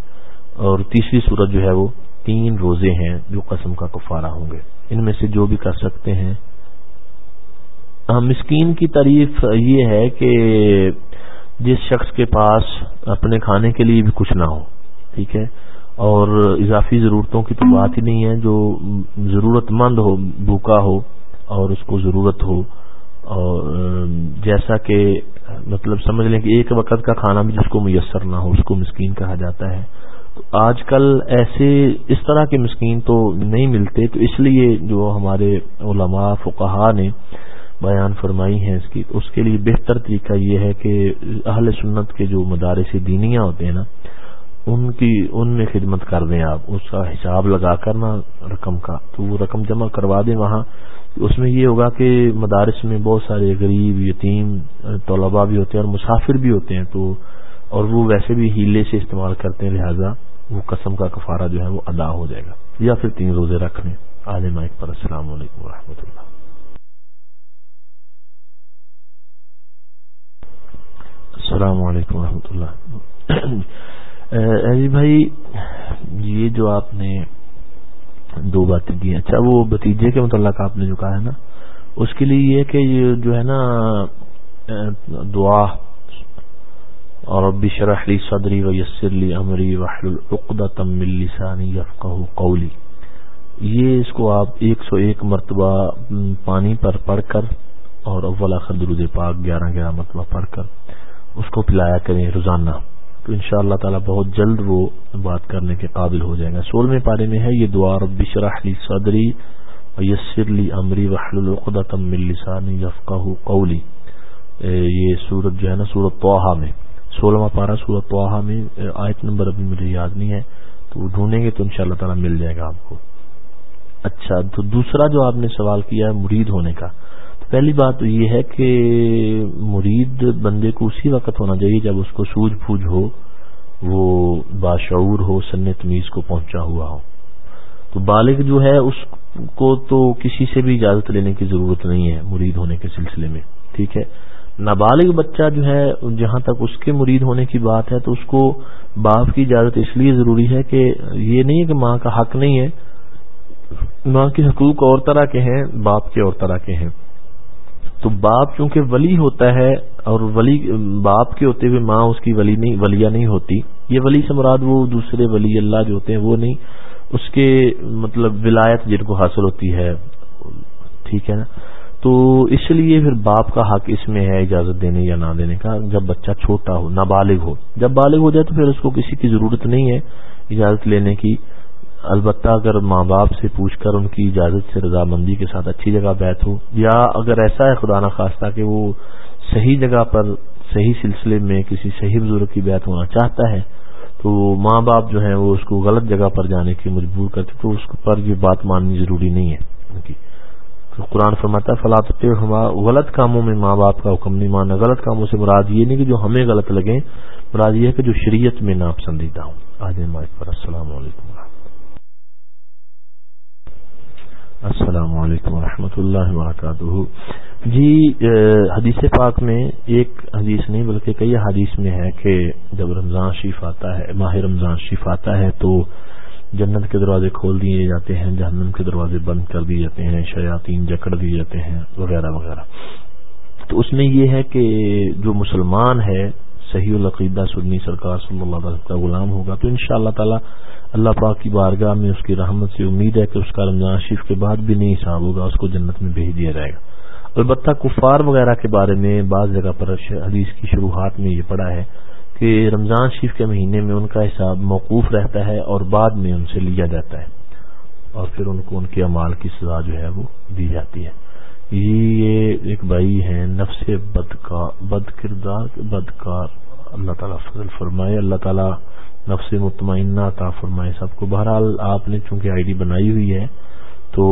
Speaker 1: اور تیسری صورت جو ہے وہ تین روزے ہیں جو قسم کا کفارہ ہوں گے۔ ان میں سے جو بھی کر سکتے ہیں مسکین کی تعریف یہ ہے کہ جس شخص کے پاس اپنے کھانے کے لیے بھی کچھ نہ ہو، ٹھیک ہے، اور اضافی ضرورتوں کی تو بات ہی نہیں ہے، جو ضرورت مند ہو، بھوکا ہو، اور اس کو ضرورت ہو، اور جیسا کہ مطلب سمجھ لیں کہ ایک وقت کا کھانا بھی جس کو میسر نہ ہو، اس کو مسکین کہا جاتا ہے۔ تو آج کل ایسے اس طرح کے مسکین تو نہیں ملتے، تو اس لیے جو ہمارے علماء، فقہا نے بیان فرمائی ہیں اس کی، اس کے لیے بہتر طریقہ یہ ہے کہ اہل سنت کے جو مدارس دینیا ہوتے ہیں نا، ان کی، ان میں خدمت کر دیں آپ، اس کا حساب لگا کر نا رقم کا، تو وہ رقم جمع کروا دیں وہاں۔ اس میں یہ ہوگا کہ مدارس میں بہت سارے غریب، یتیم، طلباء بھی ہوتے ہیں اور مسافر بھی ہوتے ہیں، تو، اور وہ ویسے بھی ہیلے سے استعمال کرتے ہیں، لہذا وہ قسم کا کفارہ جو ہے وہ ادا ہو جائے گا۔ یا پھر تین روزے رکھ لیں۔ عالم مائک پر السلام علیکم و اللہ۔ السلام علیکم و رحمۃ اللہ بھائی، یہ جو آپ نے دو باتیں دی اچھا وہ بتیجے کے متعلق آپ نے جو کہا ہے نا، اس کے لیے یہ کہ یہ جو ہے نا دعا، اور ابی شرح لی صدری و یسر لی امری وحل تم لسانی یفقہ قولی۔ یہ اس کو آپ ایک سو ایک مرتبہ پانی پر پڑھ کر، اور اول آخر درود پاک گیارہ گیارہ مرتبہ پڑھ کر اس کو پلایا کریں روزانہ، تو ان شاء اللہ تعالیٰ بہت جلد وہ بات کرنے کے قابل ہو جائے گا۔ سولہویں پارے میں ہے، یہ دعا، رب لی صدری یسر لی امری یفقہ قولی۔ یہ سورت جو ہے نا، سورت توحا میں۔ سولہواں پارہ، سورت توحا میں آیت نمبر ابھی مجھے یاد نہیں ہے، تو وہ ڈھونڈیں گے تو ان شاء اللہ تعالیٰ مل جائے گا آپ کو۔ اچھا تو دوسرا جو آپ نے سوال کیا ہے، مرید ہونے کا پہلی بات تو یہ ہے کہ مرید بندے کو اسی وقت ہونا چاہیے جب اس کو سوجھ پوجھ ہو، وہ باشعور ہو، سن تمیز کو پہنچا ہوا ہو۔ تو بالغ جو ہے، اس کو تو کسی سے بھی اجازت لینے کی ضرورت نہیں ہے مرید ہونے کے سلسلے میں، ٹھیک ہے؟ نابالغ بچہ جو ہے، جہاں تک اس کے مرید ہونے کی بات ہے، تو اس کو باپ کی اجازت اس لیے ضروری ہے کہ یہ نہیں ہے کہ ماں کا حق نہیں ہے، ماں کے حقوق اور طرح کے ہیں، باپ کے اور طرح کے ہیں۔ تو باپ چونکہ ولی ہوتا ہے اور ولی باپ کے ہوتے ہوئے ماں اس کی ولی نہیں ولیہ نہیں ہوتی، یہ ولی سے مراد وہ دوسرے ولی اللہ جو ہوتے ہیں وہ نہیں، اس کے مطلب ولایت جن کو حاصل ہوتی ہے، ٹھیک ہے نا؟ تو اس لیے پھر باپ کا حق اس میں ہے اجازت دینے یا نہ دینے کا، جب بچہ چھوٹا ہو، نابالغ ہو۔ جب بالغ ہو جائے تو پھر اس کو کسی کی ضرورت نہیں ہے اجازت لینے کی۔ البتہ اگر ماں باپ سے پوچھ کر ان کی اجازت سے رضامندی کے ساتھ اچھی جگہ بیت ہو یا اگر ایسا ہے خدا نخواستہ کہ وہ صحیح جگہ پر صحیح سلسلے میں کسی صحیح بزرگ کی بیت ہونا چاہتا ہے، تو ماں باپ جو ہیں وہ اس کو غلط جگہ پر جانے کی مجبور کرتے تو اس پر یہ بات ماننی ضروری نہیں ہے۔ جی۔ تو قرآن فرماتا ہے فلاط غلط کاموں میں ماں باپ کا حکم نہیں ماننا۔ غلط کاموں سے مراد یہ نہیں کہ جو ہمیں غلط لگے مراد یہ ہے کہ جو شریعت میں ناپسندیدہ ہوں۔ آج مائک پر السلام علیکم۔ السلام علیکم ورحمۃ اللہ وبرکاتہ۔ جی حدیث پاک میں ایک حدیث نہیں بلکہ کئی حدیث میں ہے کہ جب رمضان شریف آتا ہے، ماہ رمضان شریف آتا ہے تو جنت کے دروازے کھول دیے جاتے ہیں، جہنم کے دروازے بند کر دیے جاتے ہیں، شیاطین جکڑ دیے جاتے ہیں وغیرہ وغیرہ۔ تو اس میں یہ ہے کہ جو مسلمان ہے، صحیح العقیدہ سنی سرکار صلی اللہ علیہ وسلم کا غلام ہوگا تو ان شاء اللہ تعالی اللہ پاک کی بارگاہ میں اس کی رحمت سے امید ہے کہ اس کا رمضان شریف کے بعد بھی نہیں حساب ہوگا، اس کو جنت میں بھیج دیا جائے گا۔ البتہ کفار وغیرہ کے بارے میں بعض جگہ پر حدیث کی شروعات میں یہ پڑا ہے کہ رمضان شریف کے مہینے میں ان کا حساب موقوف رہتا ہے اور بعد میں ان سے لیا جاتا ہے۔ اور پھر ان کو ان کے امال کی سزا جو ہے وہ دی جاتی ہے۔ یہ ایک بھائی ہیں، نفس بد کردار بدکار اللہ تعالیٰ فضل فرمائے، اللہ تعالیٰ نفس مطمئنہ عطا فرمائے سب کو۔ بہرحال آپ نے چونکہ آئی ڈی بنائی ہوئی ہے، تو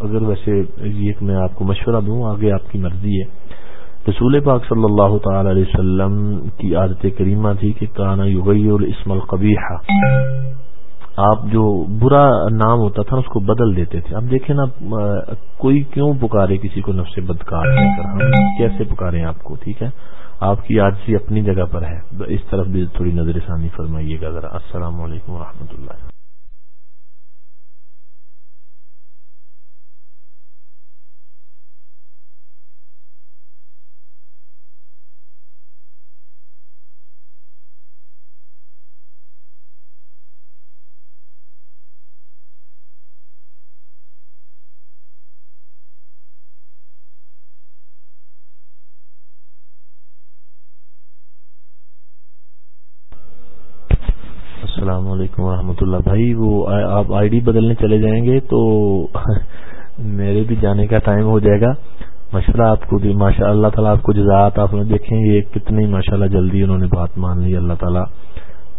Speaker 1: اگر ویسے یہ میں آپ کو مشورہ دوں، آگے آپ کی مرضی ہے۔ رسول پاک صلی اللہ تعالی علیہ وسلم کی عادت کریمہ تھی کہ کانا یغیر الاسم القبیح۔ آپ جو برا نام ہوتا تھا اس کو بدل دیتے تھے۔ اب دیکھیں نا، کوئی کیوں پکارے کسی کو نفس بدکار؟ کیسے پکارے آپ کو؟ ٹھیک ہے؟ آپ کی آج اپنی جگہ پر ہے۔ اس طرف بھی تھوڑی نظر ثانی فرمائیے گا۔ ذرا السلام علیکم و اللہ السلام علیکم ورحمۃ اللہ بھائی وہ آپ آئی ڈی بدلنے چلے جائیں گے تو میرے بھی جانے کا ٹائم ہو جائے گا۔ ماشاء آپ کو ماشاء اللہ تعالیٰ آپ کو جزات آپ نے دیکھیں یہ کتنی ماشاء اللہ جلدی انہوں نے بات مان لی۔ اللہ تعالیٰ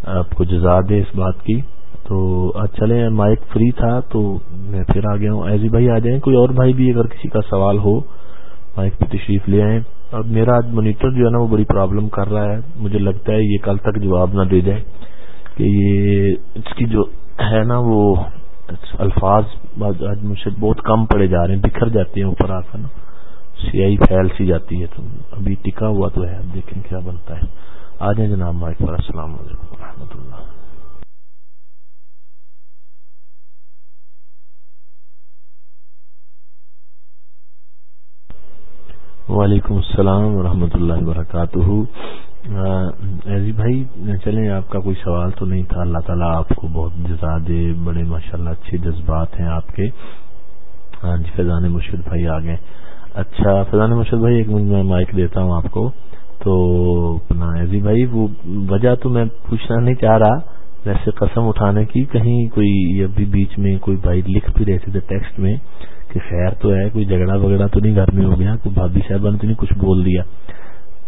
Speaker 1: آپ کو جزا دے اس بات کی۔ تو چلے مائک فری تھا تو میں پھر آ گیا ہوں۔ ایزی بھائی آ جائیں، کوئی اور بھائی بھی اگر کسی کا سوال ہو، مائک پہ تشریف لے آئیں۔ اب میرا آج مانیٹر جو ہے نا وہ بڑی پرابلم کر رہا ہے۔ مجھے لگتا ہے یہ کل تک جواب نہ دے جائے کہ یہ اس کی جو ہے نا وہ الفاظ آج مجھ سے بہت کم پڑے جا رہے ہیں، بکھر جاتے ہیں اوپر آ کر نا۔ سیاہی پھیل سی جاتی ہے تو ابھی ٹکا ہوا تو ہے، اب دیکھیں کیا بنتا ہے۔ آ جائیں جناب مائک پر، السلام علیکم و اللہ۔ وعلیکم السلام ورحمۃ اللہ وبرکاتہ۔ ایزی بھائی، چلیں، آپ کا کوئی سوال تو نہیں تھا۔ اللہ تعالیٰ آپ کو بہت جزا دے۔ بڑے ماشاء اللہ اچھے جذبات ہیں آپ کے۔ ہاں جی فیضان مرشد بھائی آ گئے اچھا فیضان مرشد بھائی، ایک منٹ میں مائک دیتا ہوں آپ کو۔ تو اپنا ایزی بھائی، وہ وجہ تو میں پوچھنا نہیں چاہ رہا۔ ویسے قسم اٹھانے کی، کہیں کوئی ابھی بیچ میں کوئی بھائی لکھ بھی رہے تھے ٹیکسٹ میں کہ خیر تو ہے، کوئی جھگڑا وگڑا تو نہیں گھر میں ہو گیا، کوئی بھابھی صاحبہ نے تو نہیں کچھ بول دیا۔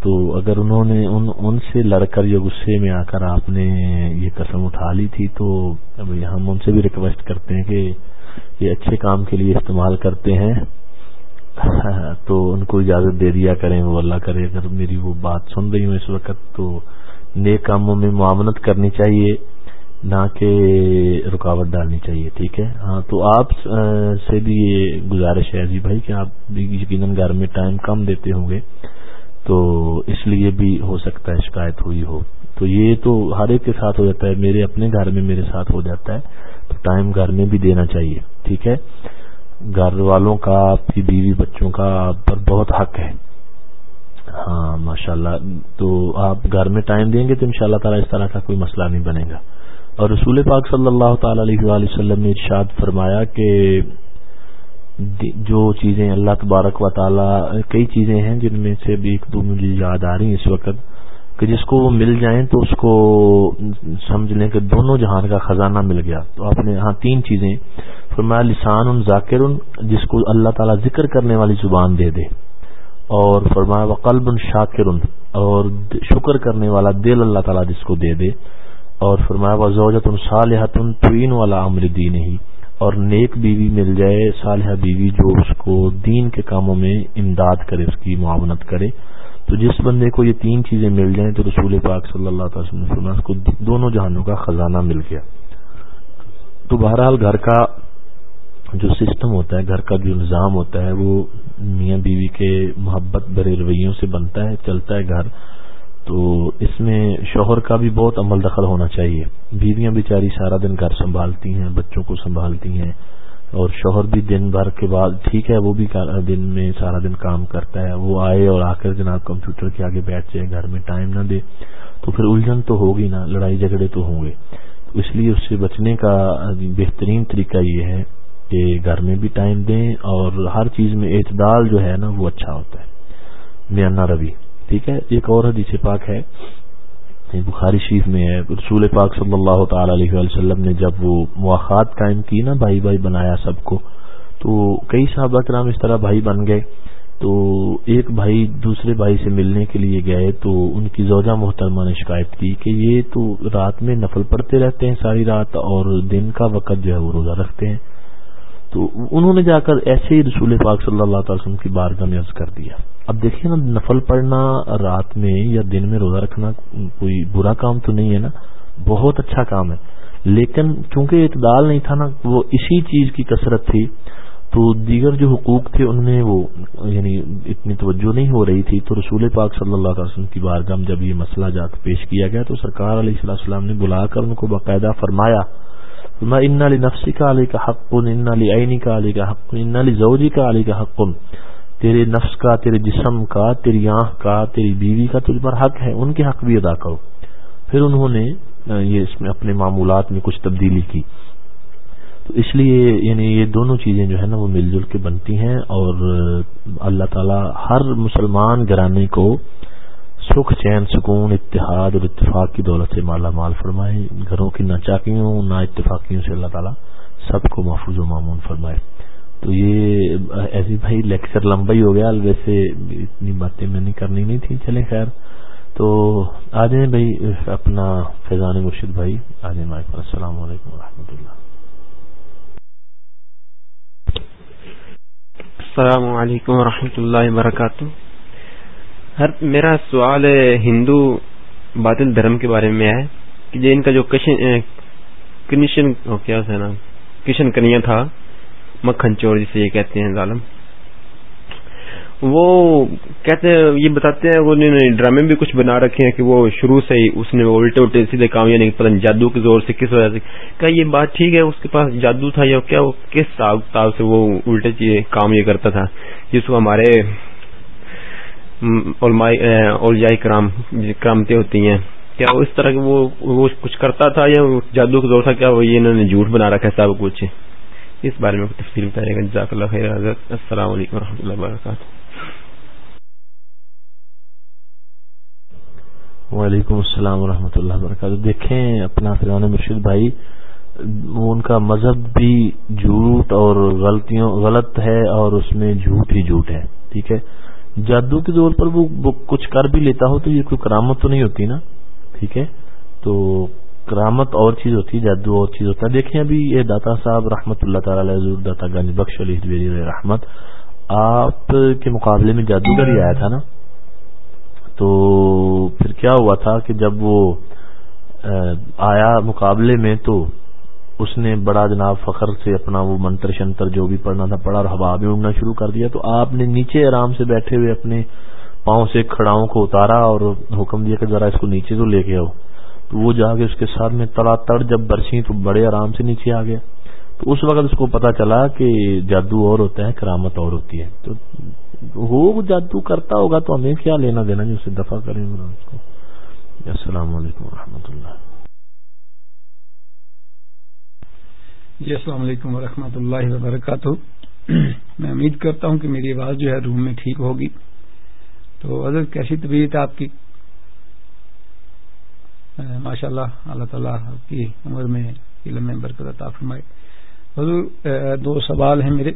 Speaker 1: تو اگر انہوں نے ان ان سے لڑ کر یا غصے میں آ کر آپ نے یہ قسم اٹھا لی تھی تو ہم ان سے بھی ریکویسٹ کرتے ہیں کہ یہ اچھے کام کے لیے استعمال کرتے ہیں۔ تو ان کو اجازت دے دیا کریں، وہ اللہ کرے۔ اگر میری وہ بات سن رہی ہوں اس وقت تو نیک کاموں میں معاونت کرنی چاہیے، نہ کہ رکاوٹ ڈالنی چاہیے، ٹھیک ہے؟ ہاں تو آپ سے بھی یہ گزارش ہے جی بھائی کہ آپ بھی یقیناً گھر میں ٹائم کم دیتے ہوں گے۔ تو اس لیے بھی ہو سکتا ہے شکایت ہوئی ہو۔ تو یہ تو ہر ایک کے ساتھ ہو جاتا ہے، میرے اپنے گھر میں میرے ساتھ ہو جاتا ہے۔ تو ٹائم گھر میں بھی دینا چاہیے، ٹھیک ہے؟ گھر والوں کا، آپ کی بیوی بچوں کا آپ پر بہت حق ہے۔ ہاں ماشاء اللہ تو آپ گھر میں ٹائم دیں گے تو ان شاء اللہ تعالیٰ اس طرح کا کوئی مسئلہ نہیں بنے گا۔ اور رسول پاک صلی اللہ تعالی علیہ وسلم نے ارشاد فرمایا کہ جو چیزیں اللہ تبارک و تعالی کئی چیزیں ہیں جن میں سے بھی ایک دو مجھے یاد آ رہی ہیں اس وقت، کہ جس کو وہ مل جائیں تو اس کو سمجھ لیں کہ دونوں جہان کا خزانہ مل گیا۔ تو آپ نے ہاں تین چیزیں فرمایا، لسان ان ذاکر ان جس کو اللہ تعالیٰ ذکر کرنے والی زبان دے دے۔ اور فرمایا و قلب ان شاکر ان اور شکر کرنے والا دل اللہ تعالیٰ جس کو دے دے۔ اور فرمایا و زوجت ان صالحت ان توین والا عمر دین ہی اور نیک بیوی مل جائے، صالحہ بیوی جو اس کو دین کے کاموں میں امداد کرے، اس کی معاونت کرے۔ تو جس بندے کو یہ تین چیزیں مل جائیں تو رسول پاک صلی اللہ تعالی اس کو دونوں جہانوں کا خزانہ مل گیا۔ تو بہرحال گھر کا جو سسٹم ہوتا ہے، گھر کا جو نظام ہوتا ہے، وہ میاں بیوی کے محبت بھرے رویوں سے بنتا ہے، چلتا ہے گھر۔ تو اس میں شوہر کا بھی بہت عمل دخل ہونا چاہیے۔ بیویاں بیچاری سارا دن گھر سنبھالتی ہیں، بچوں کو سنبھالتی ہیں۔ اور شوہر بھی دن بھر کے بعد، ٹھیک ہے، وہ بھی دن میں سارا دن کام کرتا ہے۔ وہ آئے اور آ کر جناب کمپیوٹر کے آگے بیٹھ جائے، گھر میں ٹائم نہ دے۔ تو پھر الجھن تو ہوگی نا، لڑائی جھگڑے تو ہوں گے۔ تو اس لیے اس سے بچنے کا بہترین طریقہ یہ ہے کہ گھر میں بھی ٹائم دیں اور ہر چیز میں اعتدال جو ہے نا، وہ اچھا ہوتا ہے۔ میاں روی۔ ٹھیک ہے؟ ایک اور حدیث پاک ہے۔ بخاری شریف میں ہے۔ رسول پاک صلی اللہ تعالی علیہ وسلم نے جب وہ مواقع قائم کی نا، بھائی بھائی بنایا سب کو، تو کئی صحابہ کرام اس طرح بھائی بن گئے۔ تو ایک بھائی دوسرے بھائی سے ملنے کے لیے گئے، تو ان کی زوجہ محترمہ نے شکایت کی کہ یہ تو رات میں نفل پڑتے رہتے ہیں ساری رات اور دن کا وقت جو ہے وہ روزہ رکھتے ہیں۔ تو انہوں نے جا کر ایسے ہی رسول پاک صلی اللہ تعالی وسلم کی بارگاہ میں عرض کر دیا۔ اب دیکھیں نا، نفل پڑھنا، رات میں یا دن میں روزہ رکھنا کوئی برا کام تو نہیں ہے نا؟ بہت اچھا کام ہے۔ لیکن کیونکہ اعتدال نہیں تھا نا، وہ اسی چیز کی کثرت تھی۔ تو دیگر جو حقوق تھے، ان میں وہ یعنی اتنی توجہ نہیں ہو رہی تھی۔ تو رسول پاک صلی اللہ علیہ وسلم کی بارگاہ جب یہ مسئلہ جا پیش کیا گیا، تو سرکار علیہ السلام نے بلا کر ان کو باقاعدہ فرمایا۔ میں ان علی نفسی کا علی کا حق ان علی عینی کا علی کا حق ان علی زوجی کا علی کا حق تیرے نفس کا، تیرے جسم کا، تیری آنکھ کا، تیری بیوی کا تجھ پر حق ہے، ان کے حق بھی ادا کرو۔ پھر انہوں نے یہ اس میں اپنے معمولات میں کچھ تبدیلی کی۔ تو اس لیے یعنی یہ دونوں چیزیں جو ہے نا وہ مل جل کے بنتی ہیں اور اللہ تعالی ہر مسلمان گرانے کو سکھ، چین، سکون، اتحاد اور اتفاق کی دولت سے مالا مال فرمائے۔ گھروں کی نہ چاکیوں نہ اتفاقیوں سے اللہ تعالیٰ سب کو محفوظ و معمون فرمائے۔ تو یہ ایسی بھائی لیکچر لمبا ہی ہو گیا۔ ویسے اتنی باتیں میں نے کرنی نہیں تھی۔ چلے خیر۔ تو آ جائیں بھائی، اپنا فیضان مرشد بھائی، آ جائیں السلام علیکم و اللہ۔
Speaker 2: السلام علیکم و رحمۃ اللہ وبرکاتہ۔ میرا سوال ہندو باطل دھرم کے بارے میں ہے کہ جو ان کا جو کشن کیا نام؟ کشن کنیا تھا مکھن چور جسے یہ کہتے ہیں ظالم۔ وہ کہتے ہیں، یہ بتاتے ہیں، وہ ڈرامے بھی کچھ بنا رکھے ہیں کہ وہ شروع سے ہی اس نے الٹے الٹے سیدھے کام یعنی پتہ نہیں جادو کے زور سے کس وجہ سے۔ کیا یہ بات ٹھیک ہے، اس کے پاس جادو تھا یا کیا، وہ کس تاب سے وہ الٹے کام یہ کرتا تھا۔ جس کو ہمارے اولیائی کرام کرامتے ہوتی ہیں، کیا وہ اس طرح وہ کچھ کرتا تھا یا جادو کا زور تھا، کیا وہ یہ انہوں نے جھوٹ بنا رکھا ہے سب کچھ؟ اس بارے میں تفصیل بتائیے گا، جزاک اللہ خیر، حضرت، السلام علیکم و رحمۃ اللہ وبرکاتہ۔
Speaker 1: وعلیکم السلام ورحمۃ اللہ وبرکاتہ۔ دیکھیں اپنا فران مرشد بھائی، ان کا مذہب بھی جھوٹ اور غلطیوں، غلط ہے اور اس میں جھوٹ ہی جھوٹ ہے، ٹھیک ہے؟ جادو کے طور پر وہ کچھ کر بھی لیتا ہو تو یہ کوئی کرامت تو نہیں ہوتی نا؟ ٹھیک ہے؟ تو کرامت اور چیز ہوتی ہے جادو اور چیز ہوتا۔ ہے دیکھیں ابھی یہ داتا صاحب رحمت اللہ تعالی حضور داتا گنج بخش علی رحمت، آپ کے مقابلے میں جادوگر ہی آیا تھا نا؟ تو پھر کیا ہوا تھا کہ جب وہ آیا مقابلے میں تو اس نے بڑا جناب فخر سے اپنا وہ منتر شنتر جو بھی پڑھنا تھا پڑھا اور ہوا میں اڑنا شروع کر دیا تو آپ نے نیچے آرام سے بیٹھے ہوئے اپنے پاؤں سے کھڑاؤں کو اتارا اور حکم دیا کہ ذرا اس کو نیچے تو لے کے آؤ تو وہ جا کے اس کے ساتھ میں تڑا تڑ جب برسی تو بڑے آرام سے نیچے آ گیا تو اس وقت اس کو پتا چلا کہ جادو اور ہوتا ہے، کرامت اور ہوتی ہے۔ تو وہ جادو کرتا ہوگا تو ہمیں کیا لینا دینا جو اسے دفاع کریں گے اس کو؟ السلام علیکم و اللہ۔
Speaker 3: جی السلام علیکم ورحمۃ اللہ وبرکاتہ۔ میں امید کرتا ہوں کہ میری آواز جو ہے روم میں ٹھیک ہوگی۔ تو حضرت، کیسی طبیعت ہے آپ کی؟ ماشاء اللہ اللہ تعالیٰ آپ کی عمر میں علم میں برکت عطا فرمائے۔ حضور دو سوال ہیں میرے۔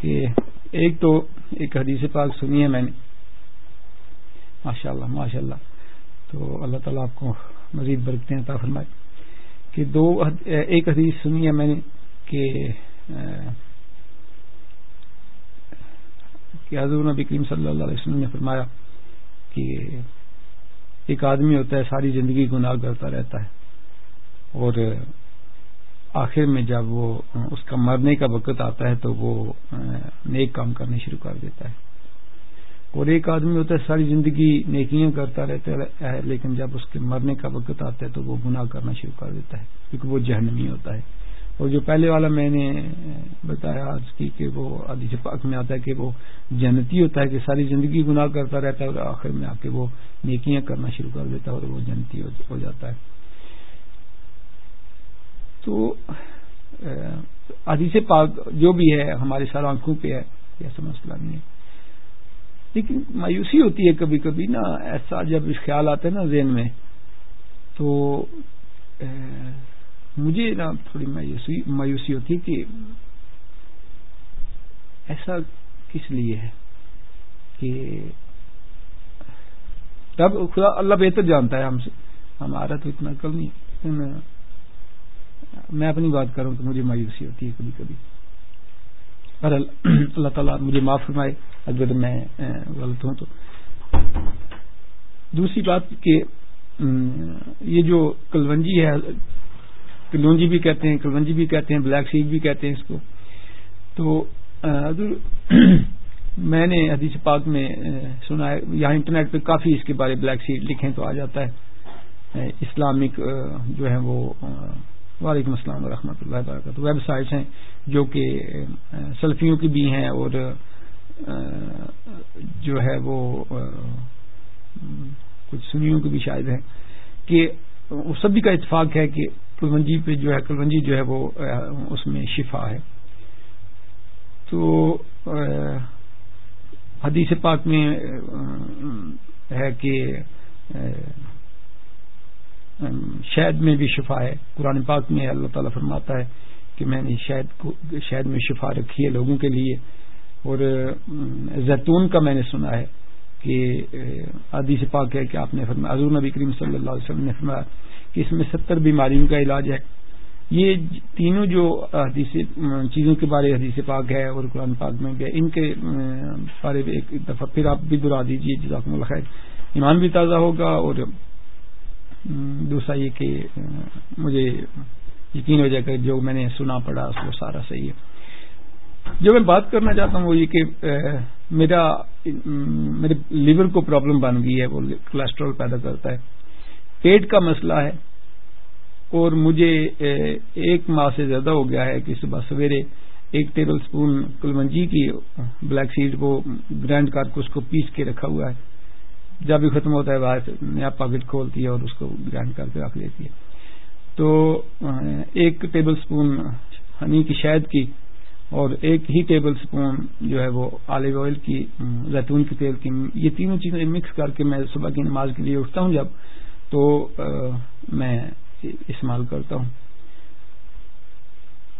Speaker 3: کہ ایک تو ایک حدیث پاک سنی ہے میں نے۔ ماشاء اللہ ماشاء اللہ تو اللہ تعالیٰ آپ کو مزید برکتیں عطا فرمائے۔ کہ دو ایک حدیث سنی ہے میں نے کہ حضور نبی کریم صلی اللہ علیہ وسلم نے فرمایا کہ ایک آدمی ہوتا ہے، ساری زندگی گناہ کرتا رہتا ہے، اور آخر میں جب وہ اس کا مرنے کا وقت آتا ہے تو وہ نیک کام کرنے شروع کر دیتا ہے۔ اور ایک آدمی ہوتا ہے، ساری زندگی نیکیاں کرتا رہتا ہے، لیکن جب اس کے مرنے کا وقت آتا ہے تو وہ گناہ کرنا شروع کر دیتا ہے، کیونکہ وہ جہنمی ہوتا ہے۔ اور جو پہلے والا میں نے بتایا آج کی کہ وہ عدیث پاک میں آتا ہے کہ وہ جنتی ہوتا ہے، کہ ساری زندگی گناہ کرتا رہتا ہے اور آخر میں آ کے وہ نیکیاں کرنا شروع کر دیتا ہے اور وہ جنتی ہو جاتا ہے۔ تو عدیث پاک جو بھی ہے، ہمارے سر آنکھوں پہ ہے ایسا مسئلہ نہیں ہے۔ لیکن مایوسی ہوتی ہے کبھی کبھی نا، ایسا جب خیال آتا ہے نا ذہن میں، تو مجھے نا تھوڑی مایوسی ہوتی ہے کہ ایسا کس لیے ہے؟ کہ تب خدا اللہ بہتر جانتا ہے ہم سے۔ ہمارا تو اتنا کل نہیں لیکن میں اپنی بات کروں تو مجھے مایوسی ہوتی ہے کبھی کبھی۔ اللہ تعالیٰ مجھے معاف فرمائے، اگر میں غلط ہوں تو۔ دوسری بات کہ یہ جو کلونجی ہے، کلونجی بھی کہتے ہیں، کلونجی بھی کہتے ہیں، بلیک سیڈ بھی کہتے ہیں اس کو۔ تو میں نے حدیث پاک میں سنا ہے، یہاں انٹرنیٹ پہ کافی اس کے بارے بلیک سیڈ لکھیں تو آ جاتا ہے۔ اسلامک جو ہے وہ وعلیکم السلام ورحمۃ اللہ وبرکاتہ۔ ویب سائٹس ہیں جو کہ سلفیوں کی بھی ہیں اور جو ہے وہ کچھ سنیوں کی بھی شاید ہیں کہ سبھی کا اتفاق ہے کہ کلونجی پہ جو ہے، کلونجی جو ہے وہ اس میں شفا ہے۔ تو حدیث پاک میں ہے کہ شہد میں بھی شفا ہے۔ قرآن پاک میں اللہ تعالیٰ فرماتا ہے کہ میں نے شہد کو شہد میں شفا رکھی ہے لوگوں کے لیے۔ اور زیتون کا میں نے سنا ہے کہ حدیث پاک ہے کہ آپ نے فرمایا، حضور نبی کریم صلی اللہ علیہ وسلم نے فرمایا کہ اس میں ستر بیماریوں کا علاج ہے۔ یہ تینوں جو حدیث چیزوں کے بارے حدیث پاک ہے اور قرآن پاک میں بھی ان کے بارے میں ایک دفعہ پھر آپ بھی دہرا دیجیے جزاکم اللہ خیر۔ ایمان بھی تازہ ہوگا اور دوسرا یہ کہ، مجھے یقین ہو جائے کہ جو میں نے سنا پڑا اس کو سارا صحیح ہے۔ جو میں بات کرنا چاہتا ہوں وہ یہ کہ میرا، میرے لیور کو پرابلم بن گئی ہے، وہ کولیسٹرول پیدا کرتا ہے۔ پیٹ کا مسئلہ ہے۔ اور مجھے ایک ماہ سے زیادہ ہو گیا ہے کہ صبح سویرے ایک ٹیبل سپون کلمنجی کی بلیک سیڈ کو، گرینڈ کر کے اس کو پیس کے رکھا ہوا ہے۔ جب بھی ختم ہوتا ہے باہر نیا پاکٹ کھولتی ہے اور اس کو گرینڈ کر کے رکھ لیتی ہے۔ تو ایک ٹیبل سپون ہنی کی شہد کی اور ایک ہی ٹیبل سپون جو ہے وہ آلیو آئل کی زیتون کے تیل کی، یہ تینوں چیزیں مکس کر کے میں صبح کی نماز کے لیے اٹھتا ہوں جب تو میں استعمال کرتا ہوں۔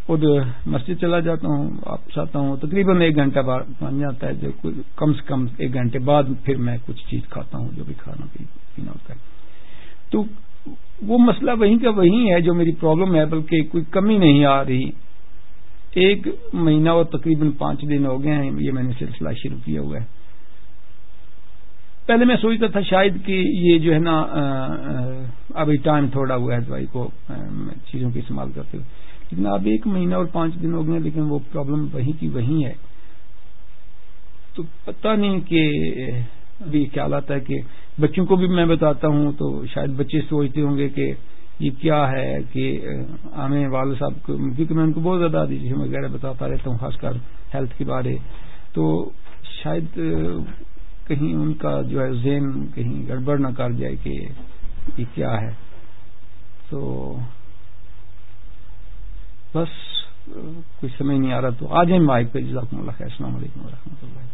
Speaker 3: خود مسجد چلا جاتا ہوں، واپس آتا ہوں، تقریباً ایک گھنٹہ بعد بن جاتا ہے، جو کم سے کم ایک گھنٹے بعد پھر میں کچھ چیز کھاتا ہوں، جو بھی کھانا پینا ہوتا ہے۔ تو وہ مسئلہ وہیں کا وہیں ہے جو میری پرابلم ہے، بلکہ کوئی کمی نہیں آ رہی۔ ایک مہینہ اور تقریباً پانچ دن ہو گئے ہیں، یہ میں نے سلسلہ شروع کیا ہوا ہے۔ پہلے میں سوچتا تھا شاید کہ یہ جو ہے نا ابھی ٹائم تھوڑا ہوا ہے، دوائی کو چیزوں کی استعمال کرتے ہوئے۔ لیکن اب ایک مہینہ اور پانچ دن ہو گئے لیکن وہ پرابلم وہیں کی وہیں ہے۔ تو پتہ نہیں کہ ابھی خیال آتا ہے کہ بچوں کو بھی میں بتاتا ہوں تو شاید بچے سوچتے ہوں گے کہ یہ کیا ہے کہ ہمیں والد صاحب کو، کیونکہ میں ان کو بہت زیادہ دیجیے وغیرہ بتاتا رہتا ہوں، خاص کر ہیلتھ کے بارے۔ تو شاید کہیں ان کا جو ہے ذہن کہیں گڑبڑ نہ کر جائے کہ یہ کیا ہے۔ تو بس کچھ سمجھ نہیں آ رہا تو آ جائیں مائک پہ، جزاکم اللہ خیر، السلام علیکم و رحمۃ اللہ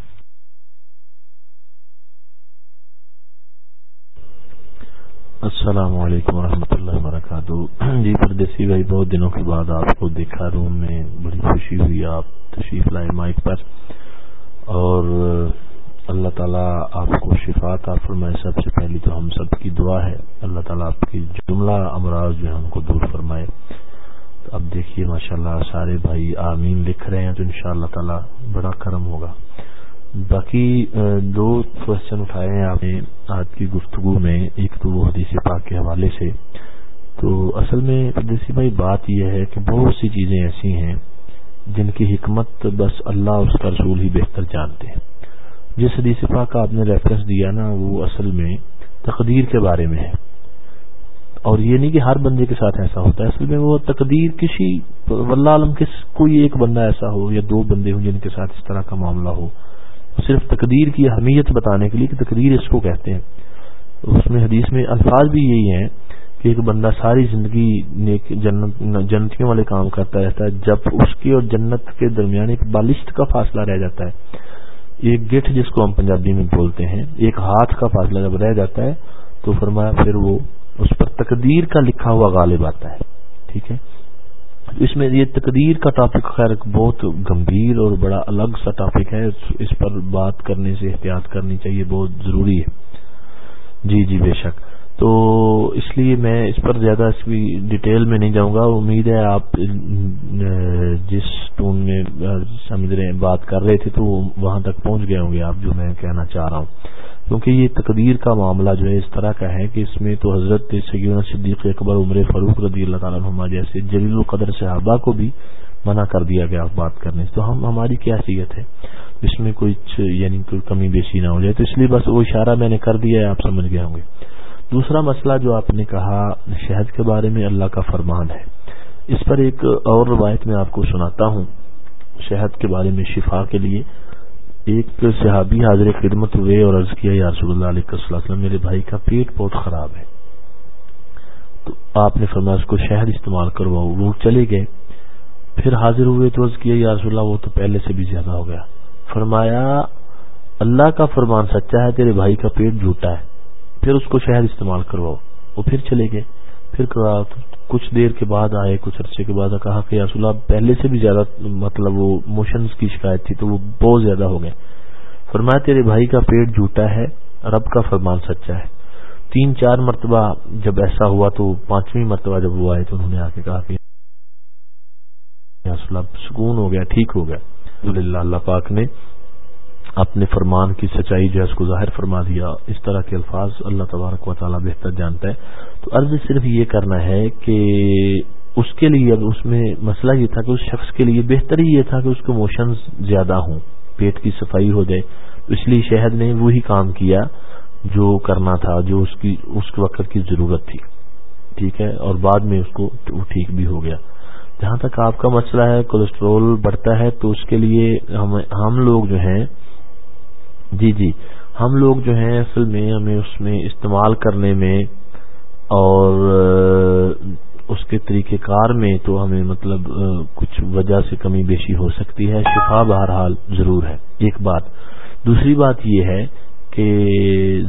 Speaker 1: السلام علیکم ورحمۃ اللہ وبرکاتہ۔ جی پردیسی بھائی، بہت دنوں کے بعد آپ کو دیکھا روم میں، بڑی خوشی ہوئی آپ تشریف لائے مائک پر۔ اور اللہ تعالیٰ آپ کو شفات آپ فرمائے۔ سب سے پہلی تو ہم سب کی دعا ہے۔ اللہ تعالیٰ آپ کی جملہ امراض جو ہے ہم کو دور فرمائے۔ تو اب دیکھیے ماشاء اللہ سارے بھائی آمین لکھ رہے ہیں تو ان شاء اللہ بڑا کرم ہوگا۔ باقی دو کوشچن اٹھائے ہیں آپ نے آج کی گفتگو میں، ایک تو وہ حدیث پاک کے حوالے سے۔ تو اصل میں پردیسی بھائی، بات یہ ہے کہ بہت سی چیزیں ایسی ہیں جن کی حکمت بس اللہ اور اس کا رسول ہی بہتر جانتے ہیں۔ جس حدیث پاک کا آپ نے ریفرنس دیا نا، وہ اصل میں تقدیر کے بارے میں ہے۔ اور یہ نہیں کہ ہر بندے کے ساتھ ایسا ہوتا ہے، اصل میں وہ تقدیر کسی واللہ عالم کس کوئی ایک بندہ ایسا ہو یا دو بندے ہوں جن کے ساتھ اس طرح کا معاملہ ہو۔ صرف تقدیر کی اہمیت بتانے کے لیے کہ تقدیر اس کو کہتے ہیں۔ اس میں حدیث میں الفاظ بھی یہی ہیں کہ ایک بندہ ساری زندگی نیک جنت جنتیوں والے کام کرتا رہتا ہے، جب اس کی اور جنت کے درمیان ایک بالشت کا فاصلہ رہ جاتا ہے۔ ایک گٹھ جس کو ہم پنجابی میں بولتے ہیں، ایک ہاتھ کا فاصلہ جب رہ جاتا ہے تو فرمایا پھر وہ اس پر تقدیر کا لکھا ہوا غالب آتا ہے، ٹھیک ہے؟ اس میں یہ تقدیر کا ٹاپک خیر بہت گمبھیر اور بڑا الگ سا ٹاپک ہے اس پر بات کرنے سے احتیاط کرنی چاہیے، بہت ضروری ہے۔ جی جی بے شک۔ تو اس لیے میں اس پر زیادہ اس کی ڈیٹیل میں نہیں جاؤں گا۔ امید ہے آپ جس ٹون میں سمجھ رہے ہیں، بات کر رہے تھے تو وہاں تک پہنچ گئے ہوں گے۔ آپ جو میں کہنا چاہ رہا ہوں۔ کیونکہ یہ تقدیر کا معاملہ جو ہے اس طرح کا ہے کہ اس میں تو حضرت سیدنا صدیق اکبر عمر فاروق رضی اللہ تعالیٰ عنہ جیسے جلیل القدر صحابہ کو بھی منع کر دیا گیا بات کرنے تو ہم، ہماری کیا حیثیت ہے؟ اس میں کوئی یعنی کوئی کمی بیشی نہ ہو جائے۔ تو اس لیے بس وہ اشارہ میں نے کر دیا ہے، آپ سمجھ گئے ہوں گے۔ دوسرا مسئلہ جو آپ نے کہا شہد کے بارے میں اللہ کا فرمان ہے۔ اس پر ایک اور روایت میں آپ کو سناتا ہوں۔ شہد کے بارے میں شفا کے لیے ایک صحابی حاضر خدمت ہوئے اور عرض کیا، یا رسول اللہ علیہ وسلم میرے بھائی کا پیٹ بہت خراب ہے۔ تو آپ نے فرمایا، اس کو شہد استعمال کرواؤ۔ وہ چلے گئے۔ پھر حاضر ہوئے تو عرض کیا، یا رسول اللہ، وہ تو پہلے سے بھی زیادہ ہو گیا۔ فرمایا، اللہ کا فرمان سچا ہے، تیرے بھائی کا پیٹ جھوٹا ہے۔ پھر اس کو شہد استعمال کرواؤ۔ وہ پھر چلے گئے۔ پھر کچھ دیر کے بعد آئے، کچھ عرصے کے بعد کہا کہ رسول اللہ، پہلے سے بھی زیادہ مطلب وہ موشنز کی شکایت تھی تو وہ بہت زیادہ ہو گئے۔ فرمایا، تیرے بھائی کا پیٹ جھوٹا ہے، رب کا فرمان سچا ہے۔ تین چار مرتبہ جب ایسا ہوا تو پانچویں مرتبہ جب وہ آئے تو انہوں نے آ کے کہا کہ سکون ہو گیا، ٹھیک ہو گیا۔ اللہ پاک نے اپنے فرمان کی سچائی جو ہے اس کو ظاہر فرما دیا، اس طرح کے الفاظ اللہ تبارک و تعالیٰ بہتر جانتا ہے۔ تو عرض صرف یہ کرنا ہے کہ اس کے لیے اب اس میں مسئلہ یہ تھا کہ اس شخص کے لیے بہتر ہی یہ تھا کہ اس کے موشنز زیادہ ہوں، پیٹ کی صفائی ہو جائے۔ اس لیے شہد نے وہی کام کیا جو کرنا تھا، جو اس کی، اس وقت کی ضرورت تھی۔ ٹھیک ہے؟ اور بعد میں اس کو ٹھیک بھی ہو گیا۔ جہاں تک آپ کا مسئلہ ہے کولیسٹرول بڑھتا ہے، تو اس کے لیے ہم لوگ جو ہیں جی جی۔ ہم لوگ جو ہیں اصل میں ہمیں اس میں استعمال کرنے میں اور اس کے طریقہ کار میں تو ہمیں مطلب کچھ وجہ سے کمی بیشی ہو سکتی ہے۔ شفا بہرحال ضرور ہے۔ ایک بات۔ دوسری بات یہ ہے کہ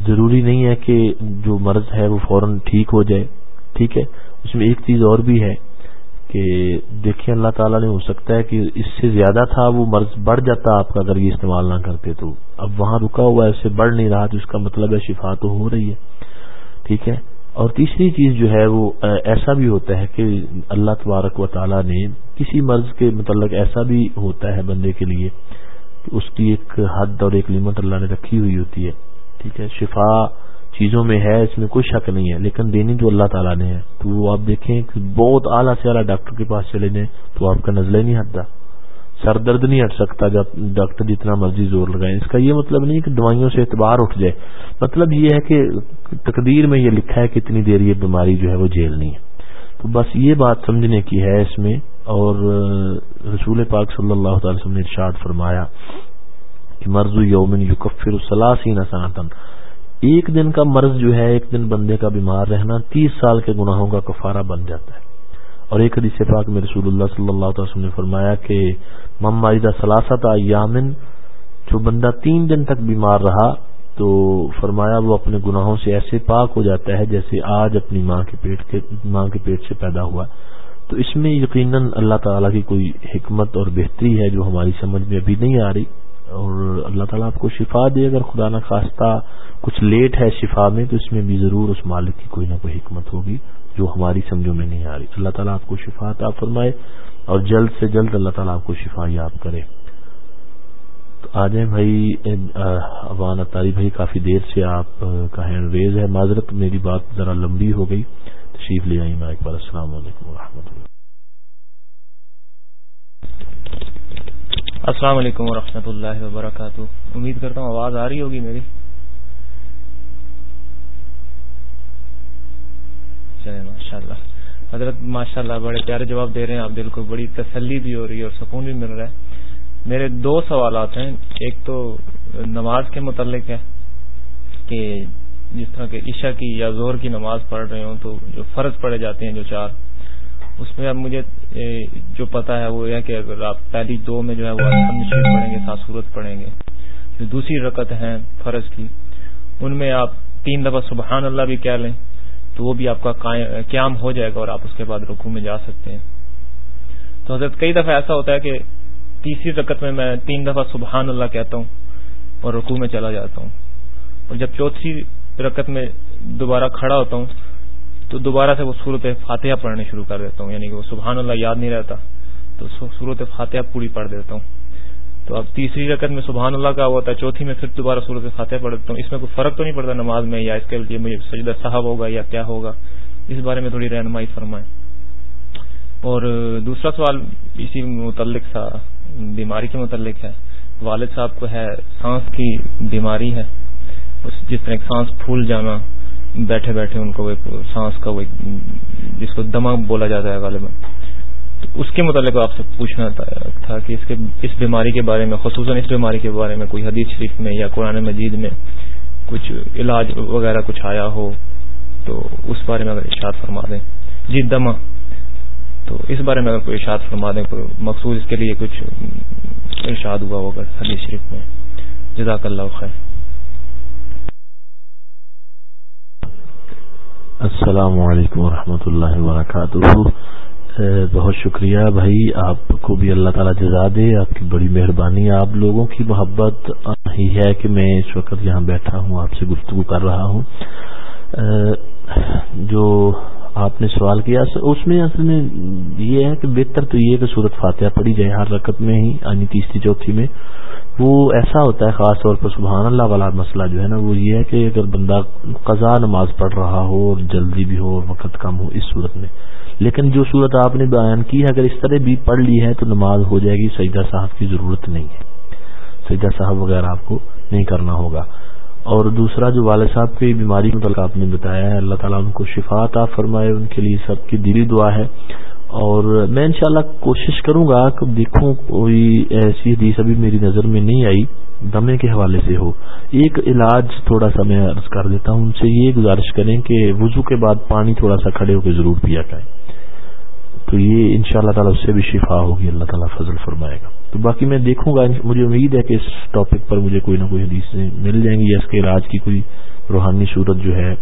Speaker 1: ضروری نہیں ہے کہ جو مرض ہے وہ فوراً ٹھیک ہو جائے، ٹھیک ہے؟ اس میں ایک چیز اور بھی ہے۔ کہ دیکھیں اللہ تعالیٰ نے ہو سکتا ہے کہ اس سے زیادہ تھا وہ مرض بڑھ جاتا آپ کا اگر یہ استعمال نہ کرتے تو۔ اب وہاں رکا ہوا ہے، اس سے بڑھ نہیں رہا تو اس کا مطلب ہے شفا تو ہو رہی ہے۔ ٹھیک ہے؟ اور تیسری چیز جو ہے وہ ایسا بھی ہوتا ہے کہ اللہ تبارک و تعالیٰ نے کسی مرض کے متعلق ایسا بھی ہوتا ہے بندے کے لیے کہ اس کی ایک حد اور ایک لمٹ اللہ نے رکھی ہوئی ہوتی ہے۔ ٹھیک ہے؟ شفا چیزوں میں ہے، اس میں کوئی شک نہیں ہے، لیکن دینی جو اللہ تعالیٰ نے ہے، تو وہ آپ دیکھیں کہ بہت اعلیٰ سے اعلیٰ ڈاکٹر کے پاس چلے جائیں، تو آپ کا نزلہ نہیں ہٹتا۔ سر درد نہیں ہٹ سکتا جب ڈاکٹر جتنا مرضی زور لگائے اس کا یہ مطلب نہیں کہ دوائیوں سے اعتبار اٹھ جائے۔ مطلب یہ ہے کہ تقدیر میں یہ لکھا ہے کہ اتنی دیر یہ بیماری جو ہے وہ جیلنی ہے۔ تو بس یہ بات سمجھنے کی ہے اس میں، اور رسول پاک صلی اللہ تعالی وسلم نے ارشاد فرمایا کہ مرض یومن یکفر سلاسین سنتن ایک دن کا مرض جو ہے، ایک دن بندے کا بیمار رہنا، تیس سال کے گناہوں کا کفارہ بن جاتا ہے۔ اور ایک حدیث پاک میں رسول اللہ صلی اللہ علیہ وسلم نے فرمایا کہ مماجدہ سلاست یامن جو بندہ تین دن تک بیمار رہا تو فرمایا وہ اپنے گناہوں سے ایسے پاک ہو جاتا ہے جیسے آج اپنی ماں کے پیٹ کے، ماں کے پیٹ سے پیدا ہوا۔ تو اس میں یقیناً اللہ تعالیٰ کی کوئی حکمت اور بہتری ہے جو ہماری سمجھ میں ابھی نہیں آ رہی۔ اور اللہ تعالیٰ آپ کو شفا دے، اگر خدا نہ خواستہ کچھ لیٹ ہے شفا میں، تو اس میں بھی ضرور اس مالک کی کوئی نہ کوئی حکمت ہوگی جو ہماری سمجھوں میں نہیں آ رہی۔ اللہ تعالیٰ آپ کو شفا عطا فرمائے اور جلد سے جلد اللہ تعالیٰ آپ کو شفا یاب کرے۔ تو آ جائیں بھائی اوان اطاری بھائی، کافی دیر سے آپ کا ہینڈ ریز ہے۔ معذرت، میری بات ذرا لمبی ہو گئی۔ تشریف لے آئی میں ایک بار السلام علیکم و اللہ۔
Speaker 4: السلام علیکم ورحمۃ اللہ وبرکاتہ۔ امید کرتا ہوں آواز آ رہی ہوگی میری۔ چلے ماشاء اللہ حضرت ماشاء اللہ بڑے پیارے جواب دے رہے ہیں۔ آپ دل کو بڑی تسلی بھی ہو رہی ہے اور سکون بھی مل رہا ہے۔ میرے دو سوالات ہیں۔ ایک تو نماز کے متعلق ہے کہ جس طرح کہ عشاء کی یا زور کی نماز پڑھ رہے ہوں تو جو فرض پڑے جاتے ہیں جو چار اس میں اب مجھے جو پتا ہے وہ یہ کہ اگر آپ پہلی دو میں جو ہے وہ شریف پڑھیں گے، سات صورت پڑھیں گے، جو دوسری رکت ہیں فرض کی، ان میں آپ تین دفعہ سبحان اللہ بھی کہہ لیں تو وہ بھی آپ کا قیام ہو جائے گا اور آپ اس کے بعد رکوع میں جا سکتے ہیں۔ تو حضرت، کئی دفعہ ایسا ہوتا ہے کہ تیسری رکت میں میں تین دفعہ سبحان اللہ کہتا ہوں اور رکوع میں چلا جاتا ہوں۔ اور جب چوتھی رکت میں دوبارہ کھڑا ہوتا ہوں تو دوبارہ سے وہ صورت فاتحہ پڑھنے شروع کر دیتا ہوں یعنی کہ وہ سبحان اللہ یاد نہیں رہتا، تو صورت فاتحہ پوری پڑھ دیتا ہوں۔ تو اب تیسری رقط میں سبحان اللہ کا ہوتا ہے، چوتھی میں پھر دوبارہ صورت فاتحہ پڑھ دیتا ہوں۔ اس میں کوئی فرق تو نہیں پڑتا نماز میں یا اس کے لیے مجھے سجدہ صاحب ہوگا یا کیا ہوگا؟ اس بارے میں تھوڑی رہنمائی فرمائیں۔ اور دوسرا سوال اسی متعلق تھا، بیماری کے متعلق ہے۔ والد صاحب کو ہے، سانس کی بیماری ہے۔ جس طرح سانس پھول جانا بیٹھے بیٹھے ان کو سانس کا وہ جس کو دما بولا جاتا ہے غالباً۔ تو اس کے متعلق آپ سے پوچھنا تھا کہ اس کے اس بیماری کے بارے میں، خصوصاً اس بیماری کے بارے میں کوئی حدیث شریف میں یا قرآن مجید میں کچھ علاج وغیرہ کچھ آیا ہو، تو اس بارے میں اگر ارشاد فرما دیں۔ جی دما تو اس بارے میں اگر کوئی ارشاد فرما دیں کوئی مخصوص اس کے لیے کچھ ارشاد ہوا ہوگا حدیث شریف میں۔ جزاک اللہ خیر۔
Speaker 1: السلام علیکم ورحمۃ اللہ وبرکاتہ۔ بہت شکریہ بھائی، آپ کو بھی اللہ تعالیٰ جزا دے۔ آپ کی بڑی مہربانی۔ آپ لوگوں کی محبت ہی ہے کہ میں اس وقت یہاں بیٹھا ہوں، آپ سے گفتگو کر رہا ہوں۔ جو آپ نے سوال کیا، اس میں اصل میں یہ ہے کہ بہتر تو یہ کہ صورت فاتحہ پڑھی جائے، ہر رقط میں ہی یعنی تیسری چوتھی میں۔ وہ ایسا ہوتا ہے خاص طور پر سبحان اللہ والا مسئلہ جو ہے نا، وہ یہ ہے کہ اگر بندہ قضا نماز پڑھ رہا ہو اور جلدی بھی ہو اور وقت کم ہو اس صورت میں۔ لیکن جو صورت آپ نے بیان کی ہے، اگر اس طرح بھی پڑھ لی ہے تو نماز ہو جائے گی، سجدہ صاحب کی ضرورت نہیں ہے۔ سجدہ صاحب وغیرہ آپ کو نہیں کرنا ہوگا۔ اور دوسرا جو والد صاحب کی بیماری متعلق آپ نے بتایا ہے، اللہ تعالیٰ ان کو شفات آپ فرمائے، ان کے لیے سب کی دلی دعا ہے۔ اور میں انشاءاللہ کوشش کروں گا کہ دیکھوں کوئی ایسی حدیث ابھی میری نظر میں نہیں آئی، دمے کے حوالے سے ہو۔ ایک علاج تھوڑا سا میں عرض کر دیتا ہوں، ان سے یہ گزارش کریں کہ وضو کے بعد پانی تھوڑا سا کھڑے ہو کے ضرور پیا کریں۔ تو یہ ان شاء اللہ تعالیٰ اس سے بھی شفا ہوگی، اللہ تعالیٰ فضل فرمائے گا۔ تو باقی میں دیکھوں گا، مجھے امید ہے کہ اس ٹاپک پر مجھے کوئی نہ کوئی حدیث مل جائیں گی یا اس کے علاج کی کوئی روحانی صورت جو ہے،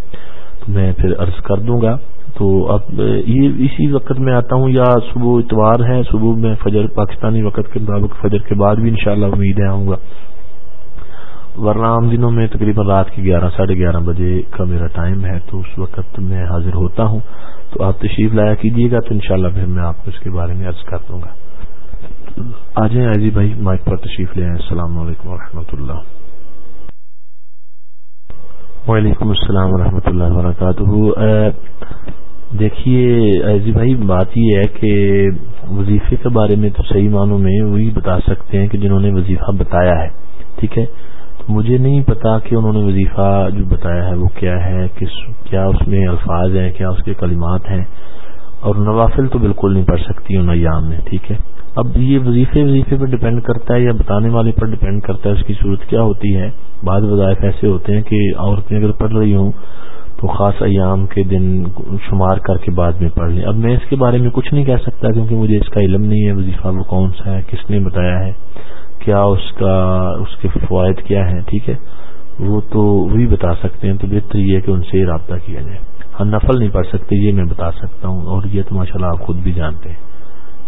Speaker 1: تو میں پھر عرض کر دوں گا۔ تو اب، یہ اسی وقت میں آتا ہوں، یا صبح اتوار ہے، صبح میں فجر، پاکستانی وقت کے مطابق فجر کے بعد بھی انشاءاللہ امید ہے آؤں گا۔ ورنہ عام دنوں میں تقریباً رات کے گیارہ، ساڑھے گیارہ بجے کا میرا ٹائم ہے، تو اس وقت میں حاضر ہوتا ہوں۔ تو آپ تشریف لایا کیجیے گا، تو انشاءاللہ پھر میں آپ کو اس کے بارے میں عرض کر دوں گا۔ آ جائیں عزی بھائی، مائک پر تشریف لے آئیں۔ السلام علیکم و اللہ۔ وعلیکم السلام ورحمۃ اللہ وبرکاتہ۔ دیکھیے ایزی بھائی، بات یہ ہے کہ وظیفے کے بارے میں تو صحیح معنوں میں وہی بتا سکتے ہیں کہ جنہوں نے وظیفہ بتایا ہے، ٹھیک ہے؟ تو مجھے نہیں پتا کہ انہوں نے وظیفہ جو بتایا ہے وہ کیا ہے، کس، کیا اس میں الفاظ ہیں، کیا اس کے کلمات ہیں، اور نوافل تو بالکل نہیں پڑھ سکتی ان ایام میں، ٹھیک ہے؟ اب یہ وظیفے وظیفے پر ڈپینڈ کرتا ہے یا بتانے والے پر ڈپینڈ کرتا ہے اس کی صورت کیا ہوتی ہے؟ بعض وظائف ایسے ہوتے ہیں کہ عورتیں اگر پڑھ رہی ہوں تو خاص ایام کے دن شمار کر کے بعد میں پڑھ لیں۔ اب میں اس کے بارے میں کچھ نہیں کہہ سکتا کیونکہ مجھے اس کا علم نہیں ہے۔ وظیفہ وہ کون سا ہے؟ کس نے بتایا ہے؟ کیا اس کا، اس کے فوائد کیا ہیں؟ ٹھیک ہے؟ وہ تو وہی بتا سکتے ہیں۔ تو بہتر یہ ہے کہ ان سے رابطہ کیا جائے۔ ہم نفل نہیں پڑھ سکتے، یہ میں بتا سکتا ہوں اور یہ تو ماشاء اللہ آپ خود بھی جانتے ہیں۔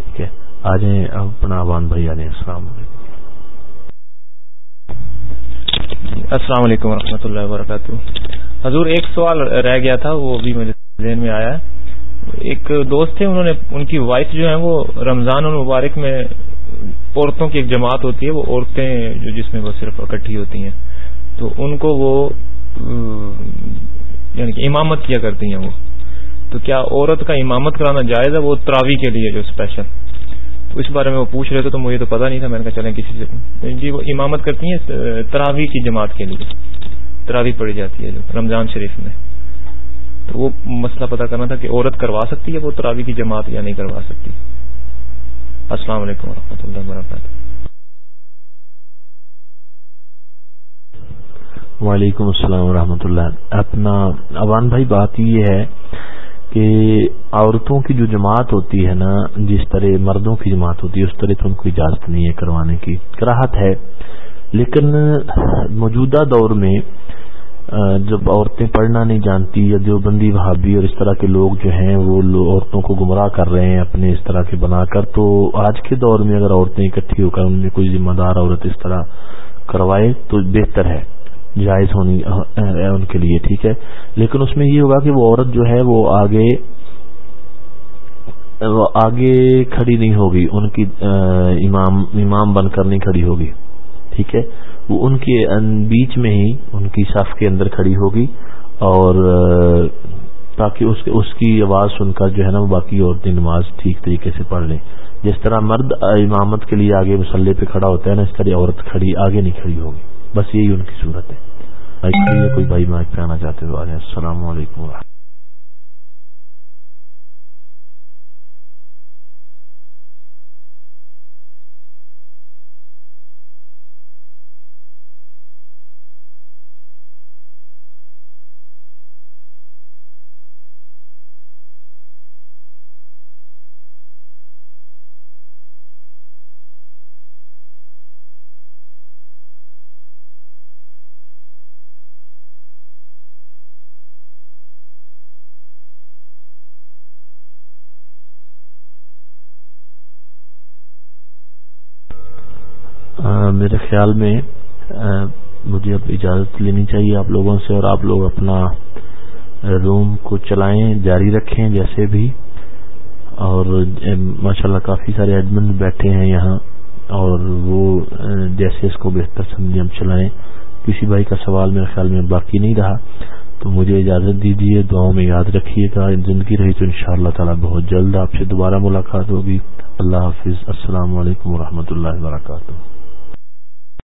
Speaker 1: ٹھیک ہے؟ آ جائیں اپنا عوان بھائی آ جائیں السلام علیکم۔
Speaker 4: السلام علیکم و اللہ وبرکاتہ۔ حضور، ایک سوال رہ گیا تھا، وہ بھی میرے ذہن میں آیا ایک دوست تھے، انہوں نے، ان کی وائف جو ہے وہ رمضان المبارک میں عورتوں کی ایک جماعت ہوتی ہے، وہ عورتیں جو جس میں وہ صرف اکٹھی ہوتی ہیں۔ تو ان کو وہ یعنی کہ امامت کیا کرتی ہیں وہ؟ تو کیا عورت کا امامت کرانا جائز ہے؟ وہ تراوی کے لیے جو اسپیشل تو اس بارے میں وہ پوچھ رہے تھے تو مجھے تو پتا نہیں تھا، میں نے کہا چلیں کسی سے جی وہ امامت کرتی ہیں تراوی کی جماعت کے لیے۔ تراوی پڑی جاتی ہے جو رمضان شریف میں۔ تو وہ مسئلہ پتا کرنا تھا کہ عورت کروا سکتی ہے وہ تراوی کی جماعت یا نہیں کروا سکتی۔ السلام علیکم و اللہ وبرکاتہ۔
Speaker 1: وعلیکم السلام ورحمۃ اللہ۔ اپنا، اوان بھائی، بات یہ ہے کہ عورتوں کی جو جماعت ہوتی ہے نا، جس طرح مردوں کی جماعت ہوتی ہے، اس طرح تو ان کو اجازت نہیں ہے کروانے کی، کراہت ہے۔ لیکن موجودہ دور میں جب عورتیں پڑھنا نہیں جانتی یا دیوبندی بھابھی اور اس طرح کے لوگ جو ہیں، وہ عورتوں کو گمراہ کر رہے ہیں اپنے اس طرح کے بنا کر، تو آج کے دور میں اگر عورتیں اکٹھی ہو کر ان میں کوئی ذمہ دار عورت اس طرح کروائے، تو بہتر ہے۔ جائز ہونی ان کے لیے، ٹھیک ہے؟ لیکن اس میں یہ ہوگا کہ وہ عورت جو ہے وہ آگے وہ آگے کھڑی نہیں ہوگی، ان کی امام امام بن کر نہیں کھڑی ہوگی، ٹھیک ہے؟ وہ ان کے بیچ میں ہی ان کی صف کے اندر کھڑی ہوگی اور تاکہ اس اس کی آواز سن کر جو ہے نا وہ باقی عورتیں نماز ٹھیک طریقے سے پڑھ لیں۔ جس طرح مرد امامت کے لیے آگے مسلح پہ کھڑا ہوتا ہے نا، اس طرح عورت کھڑی، آگے نہیں کھڑی ہوگی۔ بس یہی ان کی صورت ہے۔ کوئی بھائی مائک پہ آنا چاہتے ہو السلام علیکم و رحمۃ میرے خیال میں مجھے اب اجازت لینی چاہیے آپ لوگوں سے اور آپ لوگ اپنا روم کو چلائیں، جاری رکھیں جیسے بھی۔ اور ماشاءاللہ کافی سارے ایڈمن بیٹھے ہیں یہاں اور وہ جیسے اس کو بہتر سمجھے ہم چلائیں۔ کسی بھائی کا سوال میرے خیال میں باقی نہیں رہا، تو مجھے اجازت دیجیے دعاؤں میں یاد رکھیے گا۔ زندگی رہی تو انشاءاللہ تعالی بہت جلد آپ سے دوبارہ ملاقات ہوگی۔ اللہ حافظ۔ السلام علیکم و اللہ وبرکاتہ۔